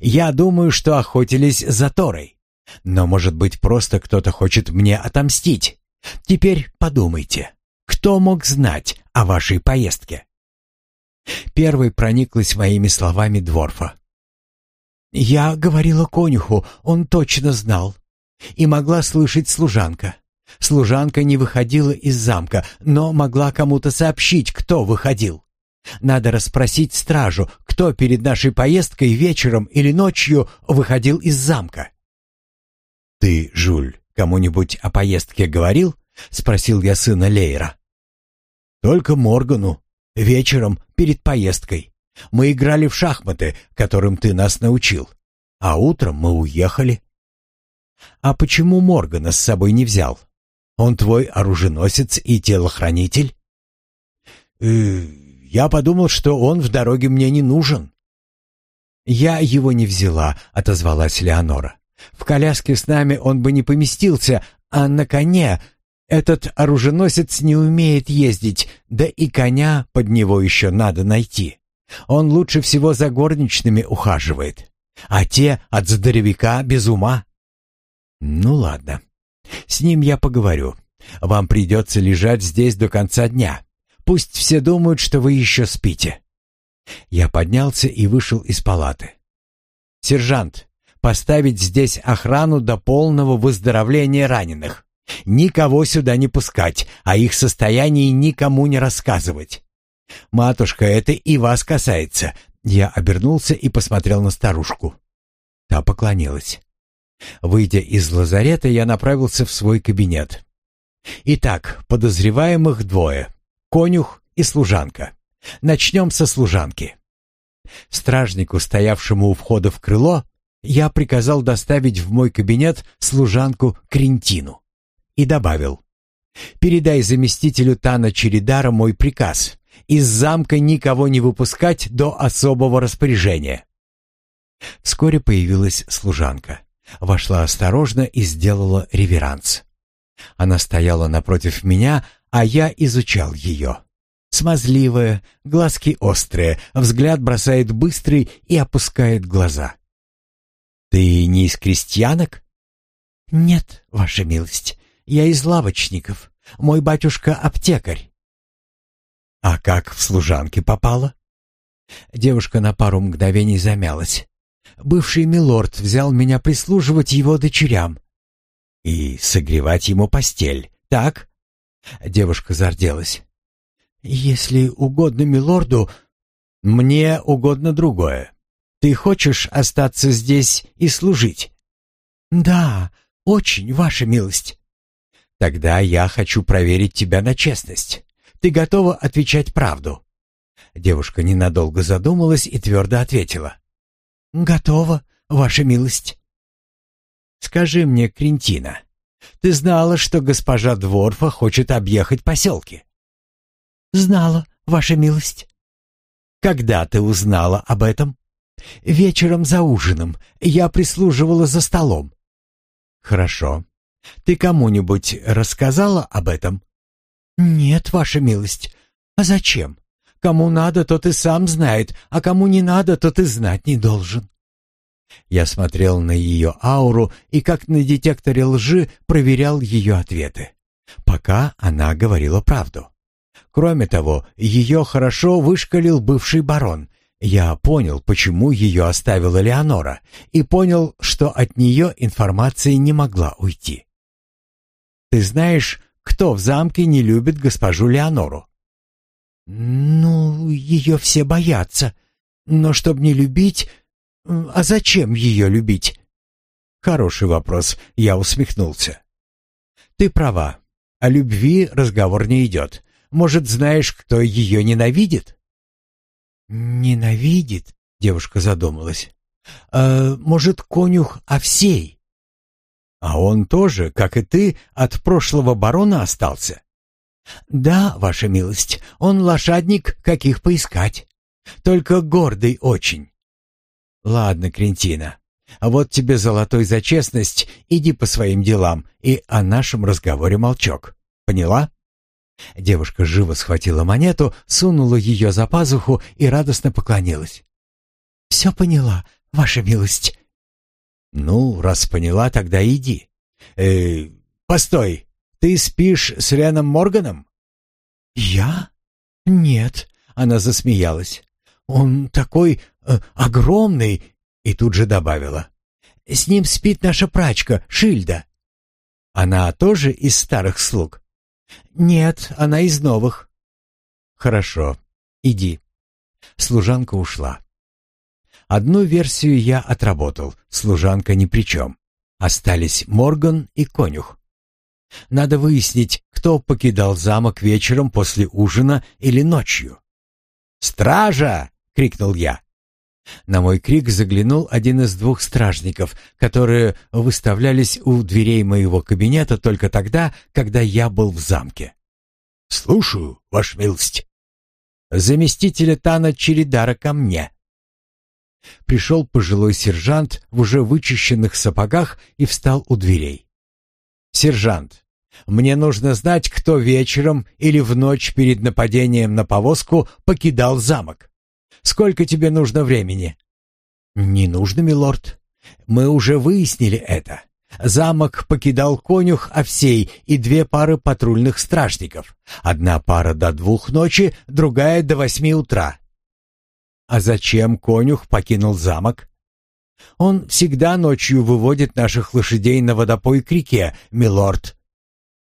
Я думаю, что охотились за Торой. Но, может быть, просто кто-то хочет мне отомстить. Теперь подумайте, кто мог знать о вашей поездке?» Первой прониклась моими словами Дворфа. «Я говорила конюху, он точно знал. И могла слышать служанка. Служанка не выходила из замка, но могла кому-то сообщить, кто выходил. Надо расспросить стражу, кто перед нашей поездкой вечером или ночью выходил из замка. «Ты, Жуль, кому-нибудь о поездке говорил?» — спросил я сына Лейра. «Только Моргану. Вечером, перед поездкой. Мы играли в шахматы, которым ты нас научил. А утром мы уехали». «А почему Моргана с собой не взял? Он твой оруженосец и телохранитель?» «Э, я подумал, что он в дороге мне не нужен». «Я его не взяла», — отозвалась Леонора. «В коляске с нами он бы не поместился, а на коне этот оруженосец не умеет ездить, да и коня под него еще надо найти. Он лучше всего за горничными ухаживает, а те от здоровяка без ума». «Ну ладно, с ним я поговорю. Вам придется лежать здесь до конца дня. Пусть все думают, что вы еще спите». Я поднялся и вышел из палаты. «Сержант, поставить здесь охрану до полного выздоровления раненых. Никого сюда не пускать, а их состоянии никому не рассказывать. Матушка, это и вас касается». Я обернулся и посмотрел на старушку. Та поклонилась. Выйдя из лазарета, я направился в свой кабинет. Итак, подозреваемых двое конюх и служанка. Начнем со служанки. Стражнику, стоявшему у входа в крыло, я приказал доставить в мой кабинет служанку Крентину и добавил «Передай заместителю Тана Чередара мой приказ из замка никого не выпускать до особого распоряжения». Вскоре появилась служанка. Вошла осторожно и сделала реверанс. Она стояла напротив меня, а я изучал ее. Смазливая, глазки острые, взгляд бросает быстрый и опускает глаза. «Ты не из крестьянок?» «Нет, ваша милость, я из лавочников. Мой батюшка аптекарь». «А как в служанке попала?» Девушка на пару мгновений замялась. Бывший милорд взял меня прислуживать его дочерям. «И согревать ему постель, так?» Девушка зарделась. «Если угодно милорду, мне угодно другое. Ты хочешь остаться здесь и служить?» «Да, очень, ваша милость». «Тогда я хочу проверить тебя на честность. Ты готова отвечать правду?» Девушка ненадолго задумалась и твердо ответила. «Готово, ваша милость». «Скажи мне, Крентина, ты знала, что госпожа Дворфа хочет объехать поселки?» «Знала, ваша милость». «Когда ты узнала об этом?» «Вечером за ужином. Я прислуживала за столом». «Хорошо. Ты кому-нибудь рассказала об этом?» «Нет, ваша милость. А зачем? Кому надо, тот и сам знает, а кому не надо, тот и знать не должен». Я смотрел на ее ауру и, как на детекторе лжи, проверял ее ответы. Пока она говорила правду. Кроме того, ее хорошо вышкалил бывший барон. Я понял, почему ее оставила Леонора, и понял, что от нее информация не могла уйти. «Ты знаешь, кто в замке не любит госпожу Леонору?» «Ну, ее все боятся. Но чтоб не любить, а зачем ее любить? Хороший вопрос, я усмехнулся. Ты права. О любви разговор не идет. Может, знаешь, кто ее ненавидит? Ненавидит? Девушка задумалась. А, может, конюх Овсей? А он тоже, как и ты, от прошлого барона остался? Да, ваша милость, он лошадник, каких поискать. Только гордый очень. «Ладно, Крентина, а вот тебе золотой за честность, иди по своим делам и о нашем разговоре молчок. Поняла?» Девушка живо схватила монету, сунула ее за пазуху и радостно поклонилась. «Все поняла, ваша милость». «Ну, раз поняла, тогда иди. Э, постой, ты спишь с Реном Морганом?» «Я? Нет», — она засмеялась. «Он такой э, огромный!» И тут же добавила. «С ним спит наша прачка, Шильда». «Она тоже из старых слуг?» «Нет, она из новых». «Хорошо, иди». Служанка ушла. Одну версию я отработал, служанка ни при чем. Остались Морган и конюх. Надо выяснить, кто покидал замок вечером после ужина или ночью. «Стража!» — крикнул я. На мой крик заглянул один из двух стражников, которые выставлялись у дверей моего кабинета только тогда, когда я был в замке. «Слушаю, Ваша милость». «Заместителя Тана Чередара ко мне». Пришел пожилой сержант в уже вычищенных сапогах и встал у дверей. «Сержант, мне нужно знать, кто вечером или в ночь перед нападением на повозку покидал замок. Сколько тебе нужно времени?» «Не нужно, милорд. Мы уже выяснили это. Замок покидал конюх Овсей и две пары патрульных стражников. Одна пара до двух ночи, другая до восьми утра». «А зачем конюх покинул замок?» «Он всегда ночью выводит наших лошадей на водопой к реке, милорд».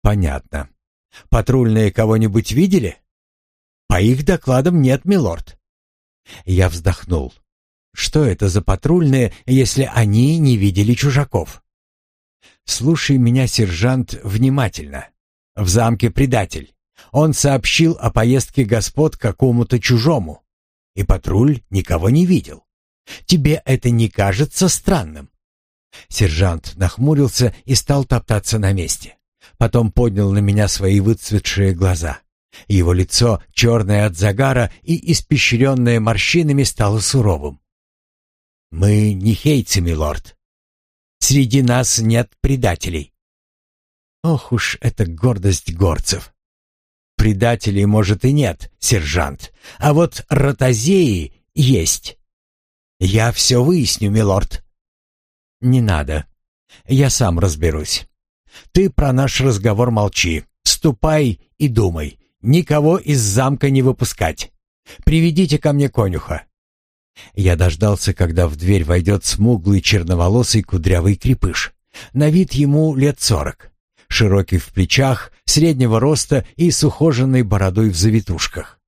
«Понятно. Патрульные кого-нибудь видели?» «По их докладам нет, милорд». Я вздохнул. Что это за патрульные, если они не видели чужаков? Слушай меня, сержант, внимательно. В замке предатель. Он сообщил о поездке господ какому-то чужому. И патруль никого не видел. Тебе это не кажется странным? Сержант нахмурился и стал топтаться на месте. Потом поднял на меня свои выцветшие глаза. Его лицо, черное от загара и испещренное морщинами, стало суровым. «Мы не хейцы, милорд. Среди нас нет предателей». Ох уж эта гордость горцев. Предателей, может, и нет, сержант, а вот ротозеи есть. Я все выясню, милорд. Не надо. Я сам разберусь. Ты про наш разговор молчи. Ступай и думай. Никого из замка не выпускать. Приведите ко мне конюха». Я дождался, когда в дверь войдет смуглый черноволосый кудрявый крепыш. На вид ему лет сорок. Широкий в плечах, среднего роста и с ухоженной бородой в завитушках.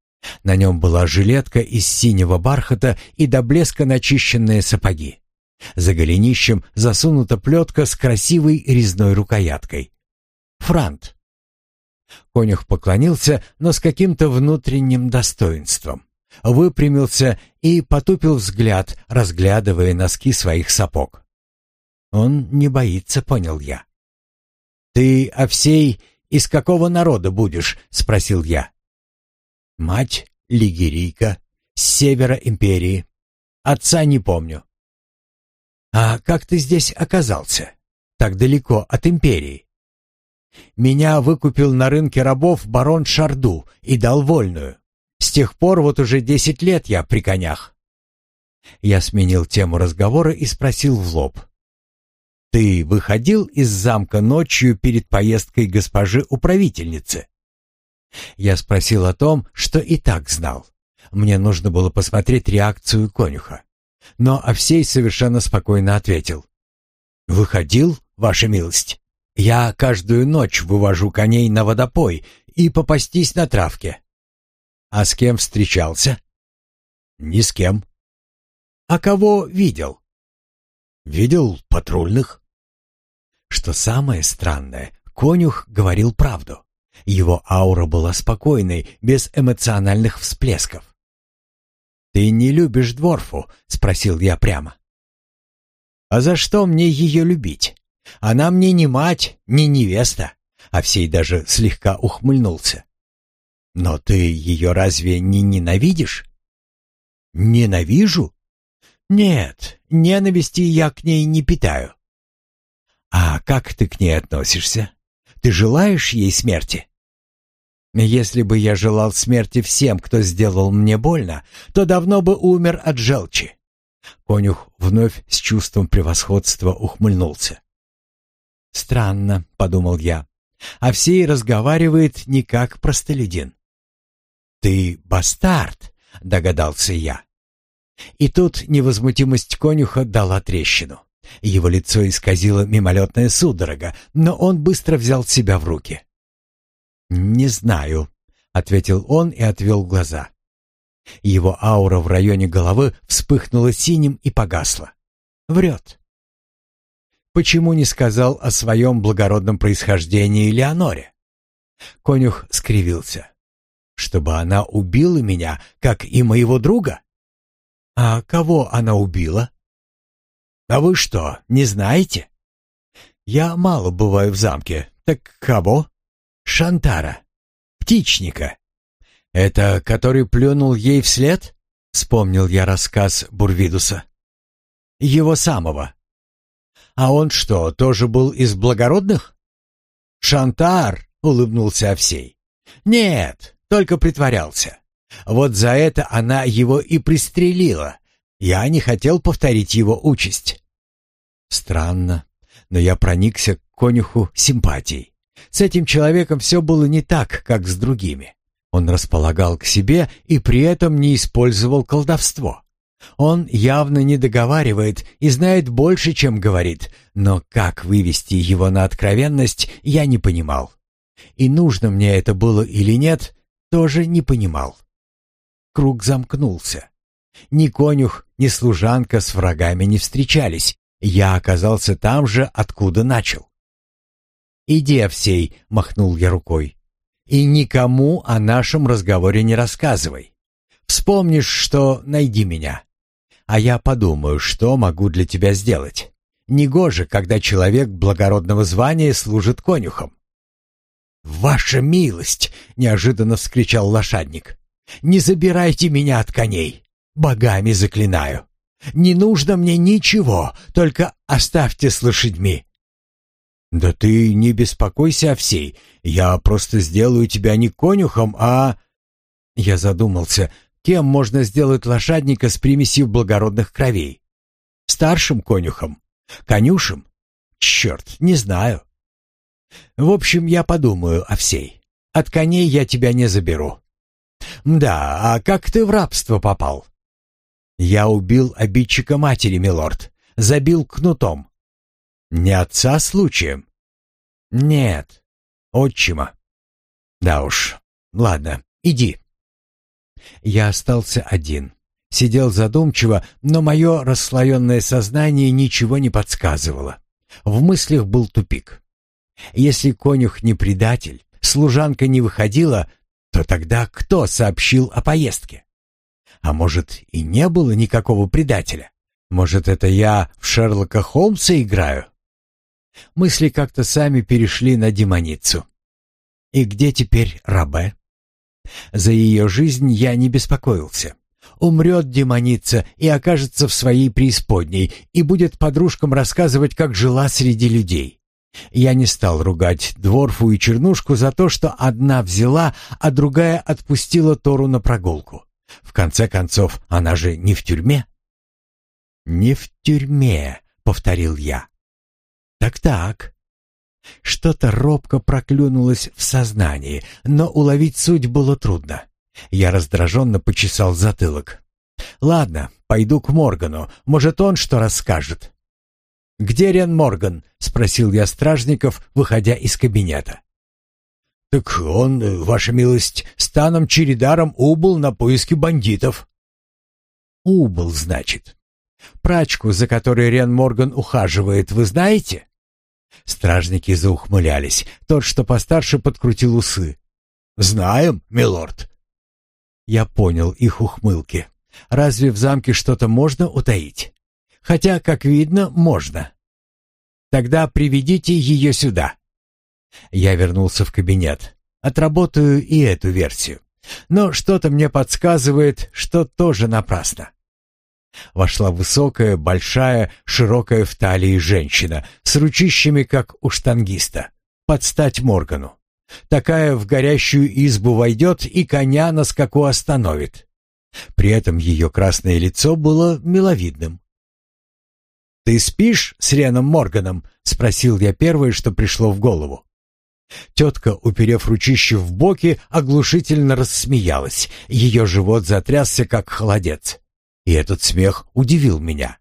На нем была жилетка из синего бархата и до блеска начищенные сапоги. За голенищем засунута плетка с красивой резной рукояткой. Франт. Конюх поклонился, но с каким-то внутренним достоинством. выпрямился и потупил взгляд, разглядывая носки своих сапог. Он не боится, понял я. «Ты, Овсей, из какого народа будешь?» — спросил я. «Мать лигерийка, с севера империи. Отца не помню». «А как ты здесь оказался? Так далеко от империи?» «Меня выкупил на рынке рабов барон Шарду и дал вольную. С тех пор вот уже десять лет я при конях». Я сменил тему разговора и спросил в лоб. Ты выходил из замка ночью перед поездкой госпожи управительницы? Я спросил о том, что и так знал. Мне нужно было посмотреть реакцию конюха. Но Овсей совершенно спокойно ответил. «Выходил, ваша милость. Я каждую ночь вывожу коней на водопой и попастись на травке». «А с кем встречался?» «Ни с кем». «А кого видел?» «Видел патрульных». Что самое странное, конюх говорил правду. Его аура была спокойной, без эмоциональных всплесков. «Ты не любишь Дворфу?» — спросил я прямо. «А за что мне ее любить? Она мне не мать, не невеста». А всей даже слегка ухмыльнулся. «Но ты ее разве не ненавидишь?» «Ненавижу?» «Нет, ненависти я к ней не питаю. «А как ты к ней относишься? Ты желаешь ей смерти?» «Если бы я желал смерти всем, кто сделал мне больно, то давно бы умер от желчи». Конюх вновь с чувством превосходства ухмыльнулся. «Странно», — подумал я, — «а всей разговаривает не как простолюдин». «Ты бастард», — догадался я. И тут невозмутимость конюха дала трещину. Его лицо исказило мимолетная судорога, но он быстро взял себя в руки. «Не знаю», — ответил он и отвел глаза. Его аура в районе головы вспыхнула синим и погасла. Врет. Почему не сказал о своем благородном происхождении Леоноре? Конюх скривился. Чтобы она убила меня, как и моего друга? А кого она убила? «А вы что, не знаете?» «Я мало бываю в замке. Так кого?» «Шантара. Птичника. Это который плюнул ей вслед?» Вспомнил я рассказ Бурвидуса. «Его самого. А он что, тоже был из благородных?» «Шантар!» — улыбнулся Овсей. «Нет, только притворялся. Вот за это она его и пристрелила, я не хотел повторить его участь. Странно, но я проникся к конюху симпатией. С этим человеком все было не так, как с другими. Он располагал к себе и при этом не использовал колдовство. Он явно не договаривает и знает больше, чем говорит, но как вывести его на откровенность, я не понимал. И нужно мне это было или нет, тоже не понимал. Круг замкнулся. Ни конюх, ни служанка с врагами не встречались. Я оказался там же, откуда начал. «Иди, Овсей», — махнул я рукой, — «и никому о нашем разговоре не рассказывай. Вспомнишь, что найди меня. А я подумаю, что могу для тебя сделать. Негоже, когда человек благородного звания служит конюхом». «Ваша милость!» — неожиданно вскричал лошадник. «Не забирайте меня от коней! Богами заклинаю. Не нужно мне ничего, только оставьте с лошадьми. Да ты не беспокойся, Овсей. Я просто сделаю тебя не конюхом, а Я задумался, кем можно сделать лошадника с примесью благородных кровей? Старшим конюхом? Конюшем? Черт, не знаю. В общем, я подумаю, Овсей. От коней я тебя не заберу. Да, а как ты в рабство попал? «Я убил обидчика матери, милорд. Забил кнутом». «Не отца случаем?» «Нет, отчима». «Да уж, ладно, иди». Я остался один. Сидел задумчиво, но мое расслоенное сознание ничего не подсказывало. В мыслях был тупик. Если конюх не предатель, служанка не выходила, то тогда кто сообщил о поездке? А может, и не было никакого предателя? Может, это я в Шерлока Холмса играю? Мысли как-то сами перешли на демоницу. И где теперь Рабе? За ее жизнь я не беспокоился. Умрет демоница и окажется в своей преисподней, и будет подружкам рассказывать, как жила среди людей. Я не стал ругать Дворфу и Чернушку за то, что одна взяла, а другая отпустила Тору на прогулку. В конце концов, она же не в тюрьме. «Не в тюрьме», — повторил я. «Так-так». Что-то робко проклюнулось в сознании, но уловить суть было трудно. Я раздраженно почесал затылок. «Ладно, пойду к Моргану. Может, он что расскажет?» «Где Рен Морган?» — спросил я стражников, выходя из кабинета. «Так он, ваша милость, станом Чередаром убыл на поиски бандитов». «Убыл, значит. Прачку, за которой Рен Морган ухаживает, вы знаете?» Стражники заухмылялись. Тот, что постарше, подкрутил усы. «Знаем, милорд». Я понял их ухмылки. Разве в замке что-то можно утаить? Хотя, как видно, можно. Тогда приведите ее сюда. Я вернулся в кабинет. Отработаю и эту версию. Но что-то мне подсказывает, что тоже напрасно. Вошла высокая, большая, широкая в талии женщина с ручищами, как у штангиста, под стать Моргану. Такая в горящую избу войдет и коня на скаку остановит. При этом ее красное лицо было миловидным. «Ты спишь с Реном Морганом?» — спросил я первое, что пришло в голову. Тетка, уперев ручище в боки, оглушительно рассмеялась. Ее живот затрясся, как холодец. И этот смех удивил меня.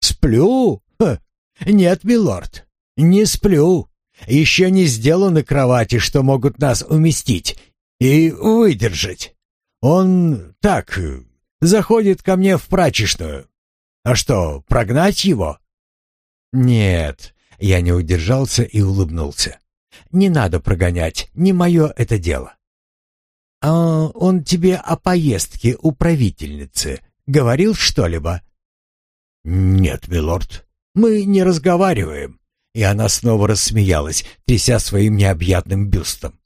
«Сплю? Ха. Нет, милорд, не сплю. Еще не сделаны кровати, что могут нас уместить и выдержать. Он так, заходит ко мне в прачечную. А что, прогнать его? Нет, я не удержался и улыбнулся. Не надо прогонять, не мое это дело. А он тебе о поездке у правительницы говорил что-либо? Нет, милорд, мы не разговариваем. И она снова рассмеялась, тряся своим необъятным бюстом.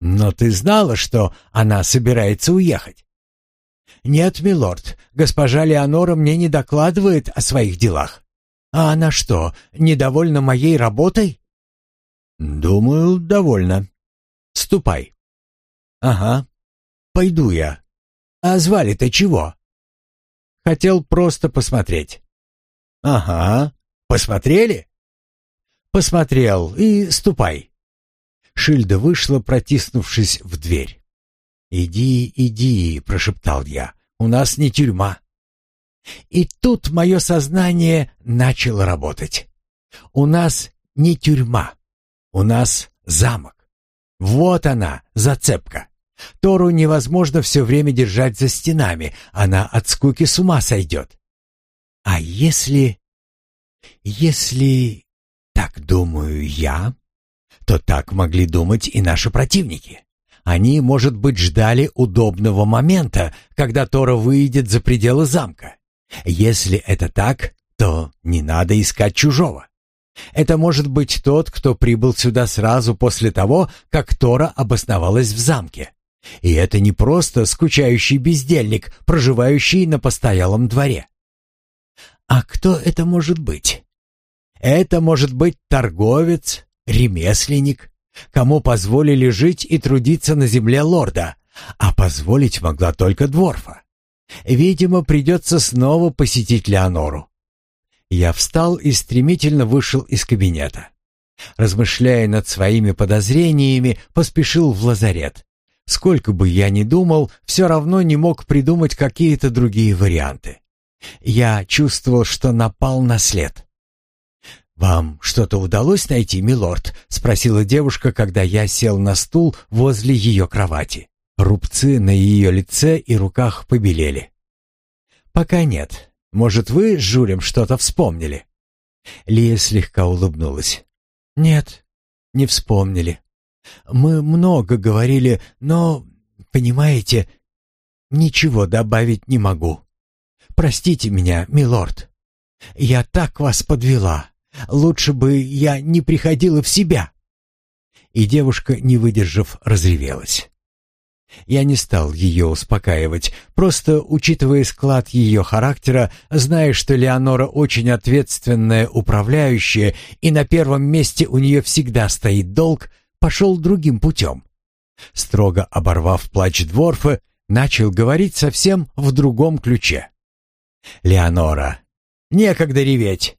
Но ты знала, что она собирается уехать? «Нет, милорд, госпожа Леонора мне не докладывает о своих делах. А она что, недовольна моей работой?» «Думаю, довольна. Ступай». «Ага, пойду я. А звали-то чего?» «Хотел просто посмотреть». «Ага, посмотрели?» «Посмотрел и ступай». Шильда вышла, протиснувшись в дверь. «Иди, иди», — прошептал я, — «у нас не тюрьма». И тут мое сознание начало работать. У нас не тюрьма, у нас замок. Вот она, зацепка. Тору невозможно все время держать за стенами, она от скуки с ума сойдет. А если... Если так думаю я, то так могли думать и наши противники. Они, может быть, ждали удобного момента, когда Тора выйдет за пределы замка. Если это так, то не надо искать чужого. Это может быть тот, кто прибыл сюда сразу после того, как Тора обосновалась в замке. И это не просто скучающий бездельник, проживающий на постоялом дворе. А кто это может быть? Это может быть торговец, ремесленник, кому позволили жить и трудиться на земле лорда, а позволить могла только Дворфа. Видимо, придется снова посетить Леонору. Я встал и стремительно вышел из кабинета. Размышляя над своими подозрениями, поспешил в лазарет. Сколько бы я ни думал, все равно не мог придумать какие-то другие варианты. Я чувствовал, что напал на след. «Вам что-то удалось найти, милорд?» — спросила девушка, когда я сел на стул возле ее кровати. Рубцы на ее лице и руках побелели. «Пока нет. Может, вы с Жюлем что-то вспомнили?» Лия слегка улыбнулась. «Нет, не вспомнили. Мы много говорили, но, понимаете, ничего добавить не могу. Простите меня, милорд. Я так вас подвела. Лучше бы я не приходила в себя». И девушка, не выдержав, разревелась. Я не стал ее успокаивать, просто, учитывая склад ее характера, зная, что Леонора очень ответственная управляющая и на первом месте у нее всегда стоит долг, пошел другим путем. Строго оборвав плач Дворфа, начал говорить совсем в другом ключе. «Леонора, некогда реветь.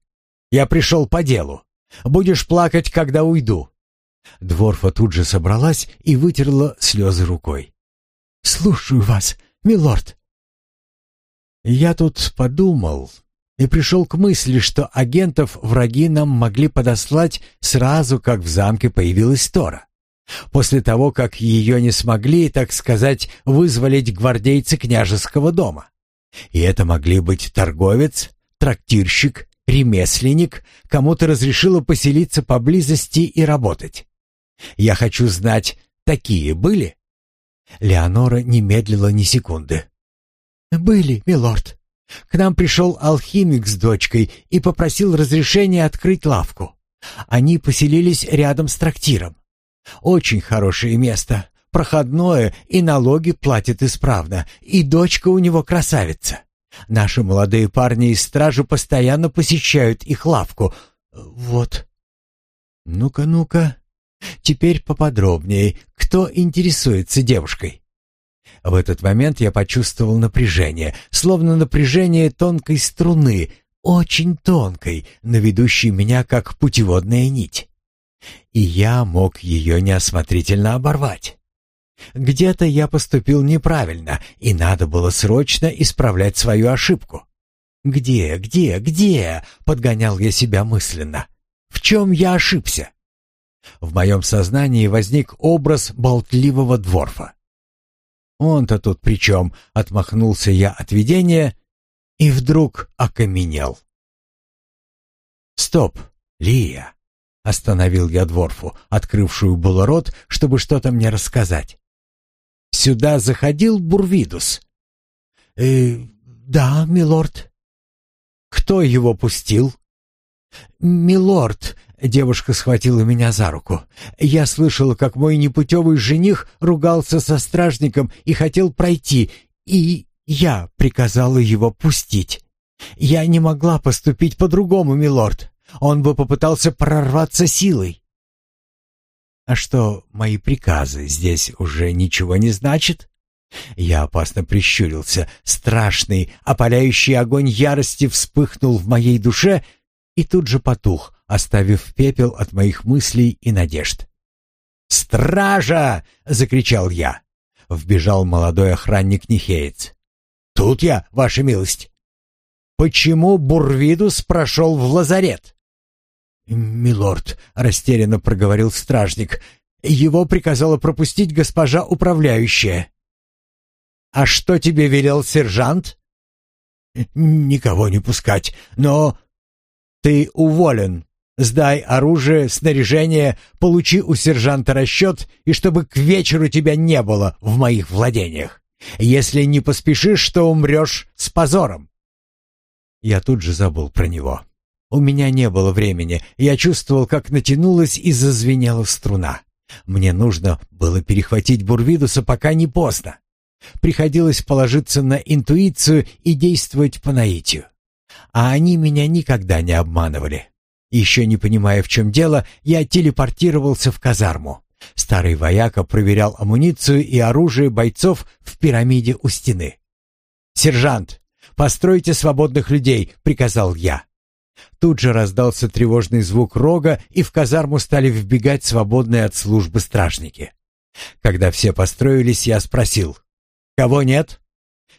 Я пришел по делу. Будешь плакать, когда уйду». Дворфа тут же собралась и вытерла слезы рукой. «Слушаю вас, милорд». «Я тут подумал и пришел к мысли, что агентов враги нам могли подослать сразу, как в замке появилась Тора. После того, как ее не смогли, так сказать, вызволить гвардейцы княжеского дома. И это могли быть торговец, трактирщик, ремесленник, кому-то разрешило поселиться поблизости и работать. Я хочу знать, такие были?» Леонора не медлила ни секунды. «Были, милорд. К нам пришел алхимик с дочкой и попросил разрешения открыть лавку. Они поселились рядом с трактиром. Очень хорошее место, проходное и налоги платит исправно, и дочка у него красавица. Наши молодые парни из стражи постоянно посещают их лавку. Вот. Ну-ка, ну-ка. Теперь поподробнее. Кто интересуется девушкой? В этот момент я почувствовал напряжение, словно напряжение тонкой струны, очень тонкой, наведущей меня как путеводная нить. И я мог ее неосмотрительно оборвать. Где-то я поступил неправильно, и надо было срочно исправлять свою ошибку. «Где, где, где?» — подгонял я себя мысленно. «В чем я ошибся?» В моем сознании возник образ болтливого дворфа. «Он-то тут при чем?» — отмахнулся я от видения и вдруг окаменел. «Стоп, Лия!» — остановил я дворфу, открывшую было рот, чтобы что-то мне рассказать. Сюда заходил Бурвидус?» «Э, да, милорд». «Кто его пустил?» «Милорд», — девушка схватила меня за руку. «Я слышала, как мой непутевый жених ругался со стражником и хотел пройти, и я приказала его пустить. Я не могла поступить по-другому, милорд. Он бы попытался прорваться силой. А что, мои приказы здесь уже ничего не значат? Я опасно прищурился. Страшный, опаляющий огонь ярости вспыхнул в моей душе и тут же потух, оставив пепел от моих мыслей и надежд. «Стража!» — закричал я. Вбежал молодой охранник Нихеец. «Тут я, ваша милость!» «Почему Бурвидус прошел в лазарет?» «Милорд», — растерянно проговорил стражник, — «его приказала пропустить госпожа управляющая». «А что тебе велел сержант?» «Никого не пускать, но...» «Ты уволен. Сдай оружие, снаряжение, получи у сержанта расчет, и чтобы к вечеру тебя не было в моих владениях. Если не поспешишь, то умрешь с позором». Я тут же забыл про него. У меня не было времени. Я чувствовал, как натянулась и зазвенела струна. Мне нужно было перехватить Бурвидуса, пока не поздно. Приходилось положиться на интуицию и действовать по наитию. А они меня никогда не обманывали. Еще не понимая, в чем дело, я телепортировался в казарму. Старый вояка проверял амуницию и оружие бойцов в пирамиде у стены. «Сержант, постройте свободных людей», — приказал я. Тут же раздался тревожный звук рога, и в казарму стали вбегать свободные от службы стражники. Когда все построились, я спросил, «Кого нет?»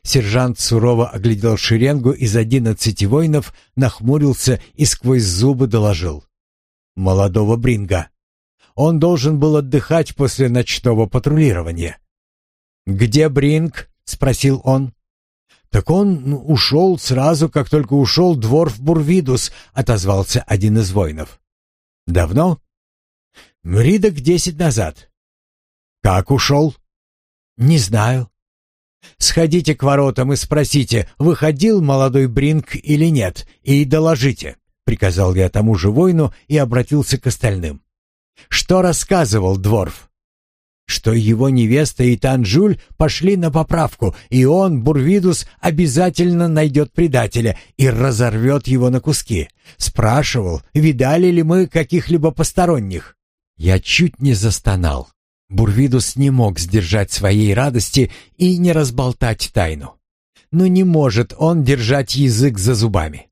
Сержант сурово оглядел шеренгу из одиннадцати воинов, нахмурился и сквозь зубы доложил. «Молодого Бринга. Он должен был отдыхать после ночного патрулирования». «Где Бринг?» — спросил он. «Так он ушел сразу, как только ушел дворф Бурвидус», — отозвался один из воинов. «Давно?» «Ридок десять назад». «Как ушел?» «Не знаю». Сходите к воротам и спросите, выходил молодой Бринг или нет, и доложите», — приказал я тому же воину и обратился к остальным. «Что рассказывал Дворф?» что его невеста и Танжуль пошли на поправку, и он, Бурвидус, обязательно найдет предателя и разорвет его на куски. Спрашивал, видали ли мы каких-либо посторонних. Я чуть не застонал. Бурвидус не мог сдержать своей радости и не разболтать тайну. Но не может он держать язык за зубами.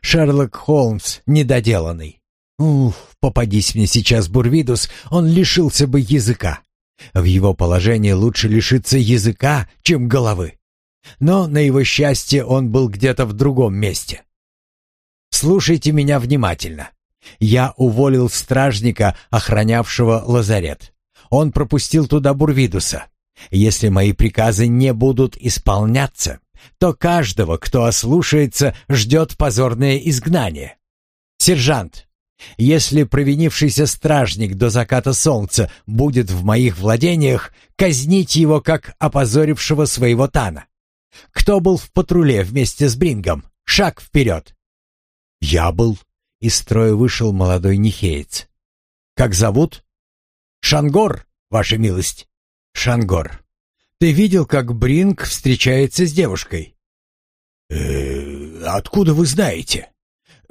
Шерлок Холмс недоделанный. Ух, попадись мне сейчас Бурвидус, он лишился бы языка. В его положении лучше лишиться языка, чем головы. Но, на его счастье, он был где-то в другом месте. Слушайте меня внимательно. Я уволил стражника, охранявшего лазарет. Он пропустил туда Бурвидуса. Если мои приказы не будут исполняться, то каждого, кто ослушается, ждет позорное изгнание. Сержант, если провинившийся стражник до заката солнца будет в моих владениях, казнить его как опозорившего своего Тана. Кто был в патруле вместе с Брингом? Шаг вперед!» «Я был». Из строя вышел молодой Нихеец. «Как зовут?» «Шангор, ваша милость». «Шангор, ты видел, как Бринг встречается с девушкой?» «Э, «Откуда вы знаете?»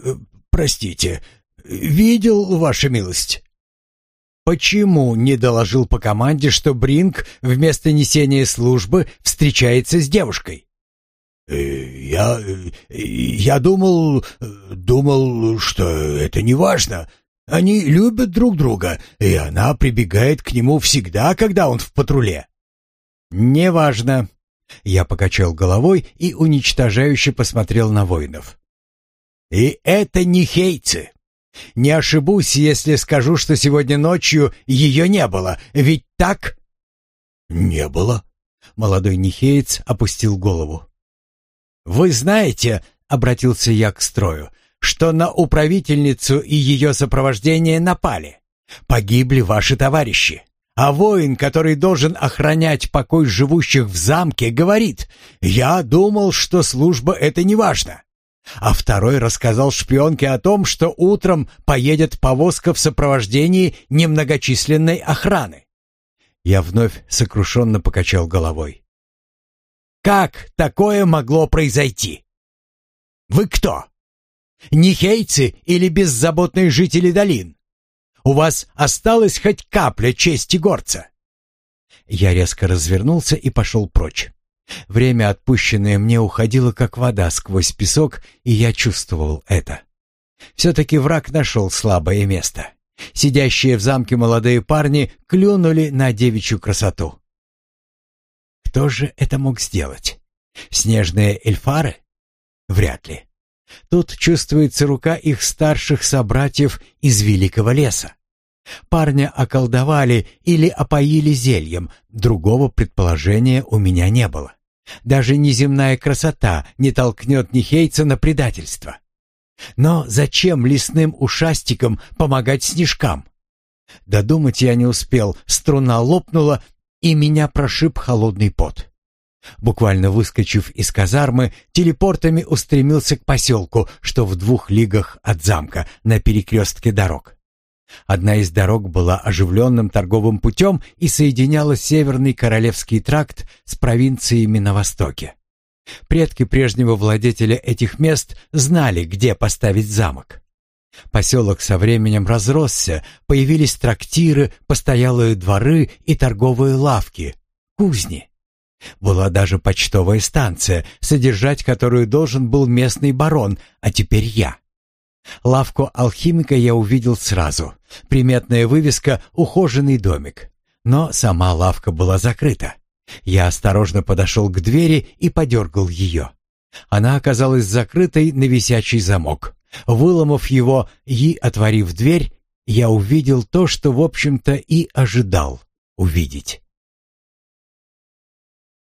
«Э, «Простите, «Видел, ваша милость». «Почему не доложил по команде, что Бринг вместо несения службы встречается с девушкой?» «Э, «Я... я думал... думал, что это не важно. Они любят друг друга, и она прибегает к нему всегда, когда он в патруле». «Неважно». Я покачал головой и уничтожающе посмотрел на воинов. «И это не хейцы. Не ошибусь, если скажу, что сегодня ночью ее не было. Ведь так?» «Не было». Молодой Нихеец опустил голову. «Вы знаете, — обратился я к строю, — что на управительницу и ее сопровождение напали. Погибли ваши товарищи. А воин, который должен охранять покой живущих в замке, говорит, «Я думал, что служба — это не важно. А второй рассказал шпионке о том, что утром поедет повозка в сопровождении немногочисленной охраны. Я вновь сокрушенно покачал головой. «Как такое могло произойти? Вы кто? Нихейцы или беззаботные жители долин? У вас осталась хоть капля чести горца?» Я резко развернулся и пошел прочь. Время, отпущенное мне, уходило как вода сквозь песок, и я чувствовал это. Все-таки враг нашел слабое место. Сидящие в замке молодые парни клюнули на девичью красоту. Кто же это мог сделать? Снежные эльфары? Вряд ли. Тут чувствуется рука их старших собратьев из Великого леса. Парня околдовали или опоили зельем, другого предположения у меня не было. Даже неземная красота не толкнет Нихейца на предательство. Но зачем лесным ушастикам помогать снежкам? Додумать я не успел, струна лопнула, и меня прошиб холодный пот. Буквально выскочив из казармы, телепортами устремился к поселку, что в двух лигах от замка, на перекрестке дорог. Одна из дорог была оживленным торговым путем и соединяла Северный Королевский тракт с провинциями на востоке. Предки прежнего владетеля этих мест знали, где поставить замок. Поселок со временем разросся, появились трактиры, постоялые дворы и торговые лавки, кузни. Была даже почтовая станция, содержать которую должен был местный барон, а теперь я. Лавку алхимика я увидел сразу. Приметная вывеска «Ухоженный домик». Но сама лавка была закрыта. Я осторожно подошел к двери и подергал ее. Она оказалась закрытой на висячий замок. Выломав его и отворив дверь, я увидел то, что, в общем-то, и ожидал увидеть.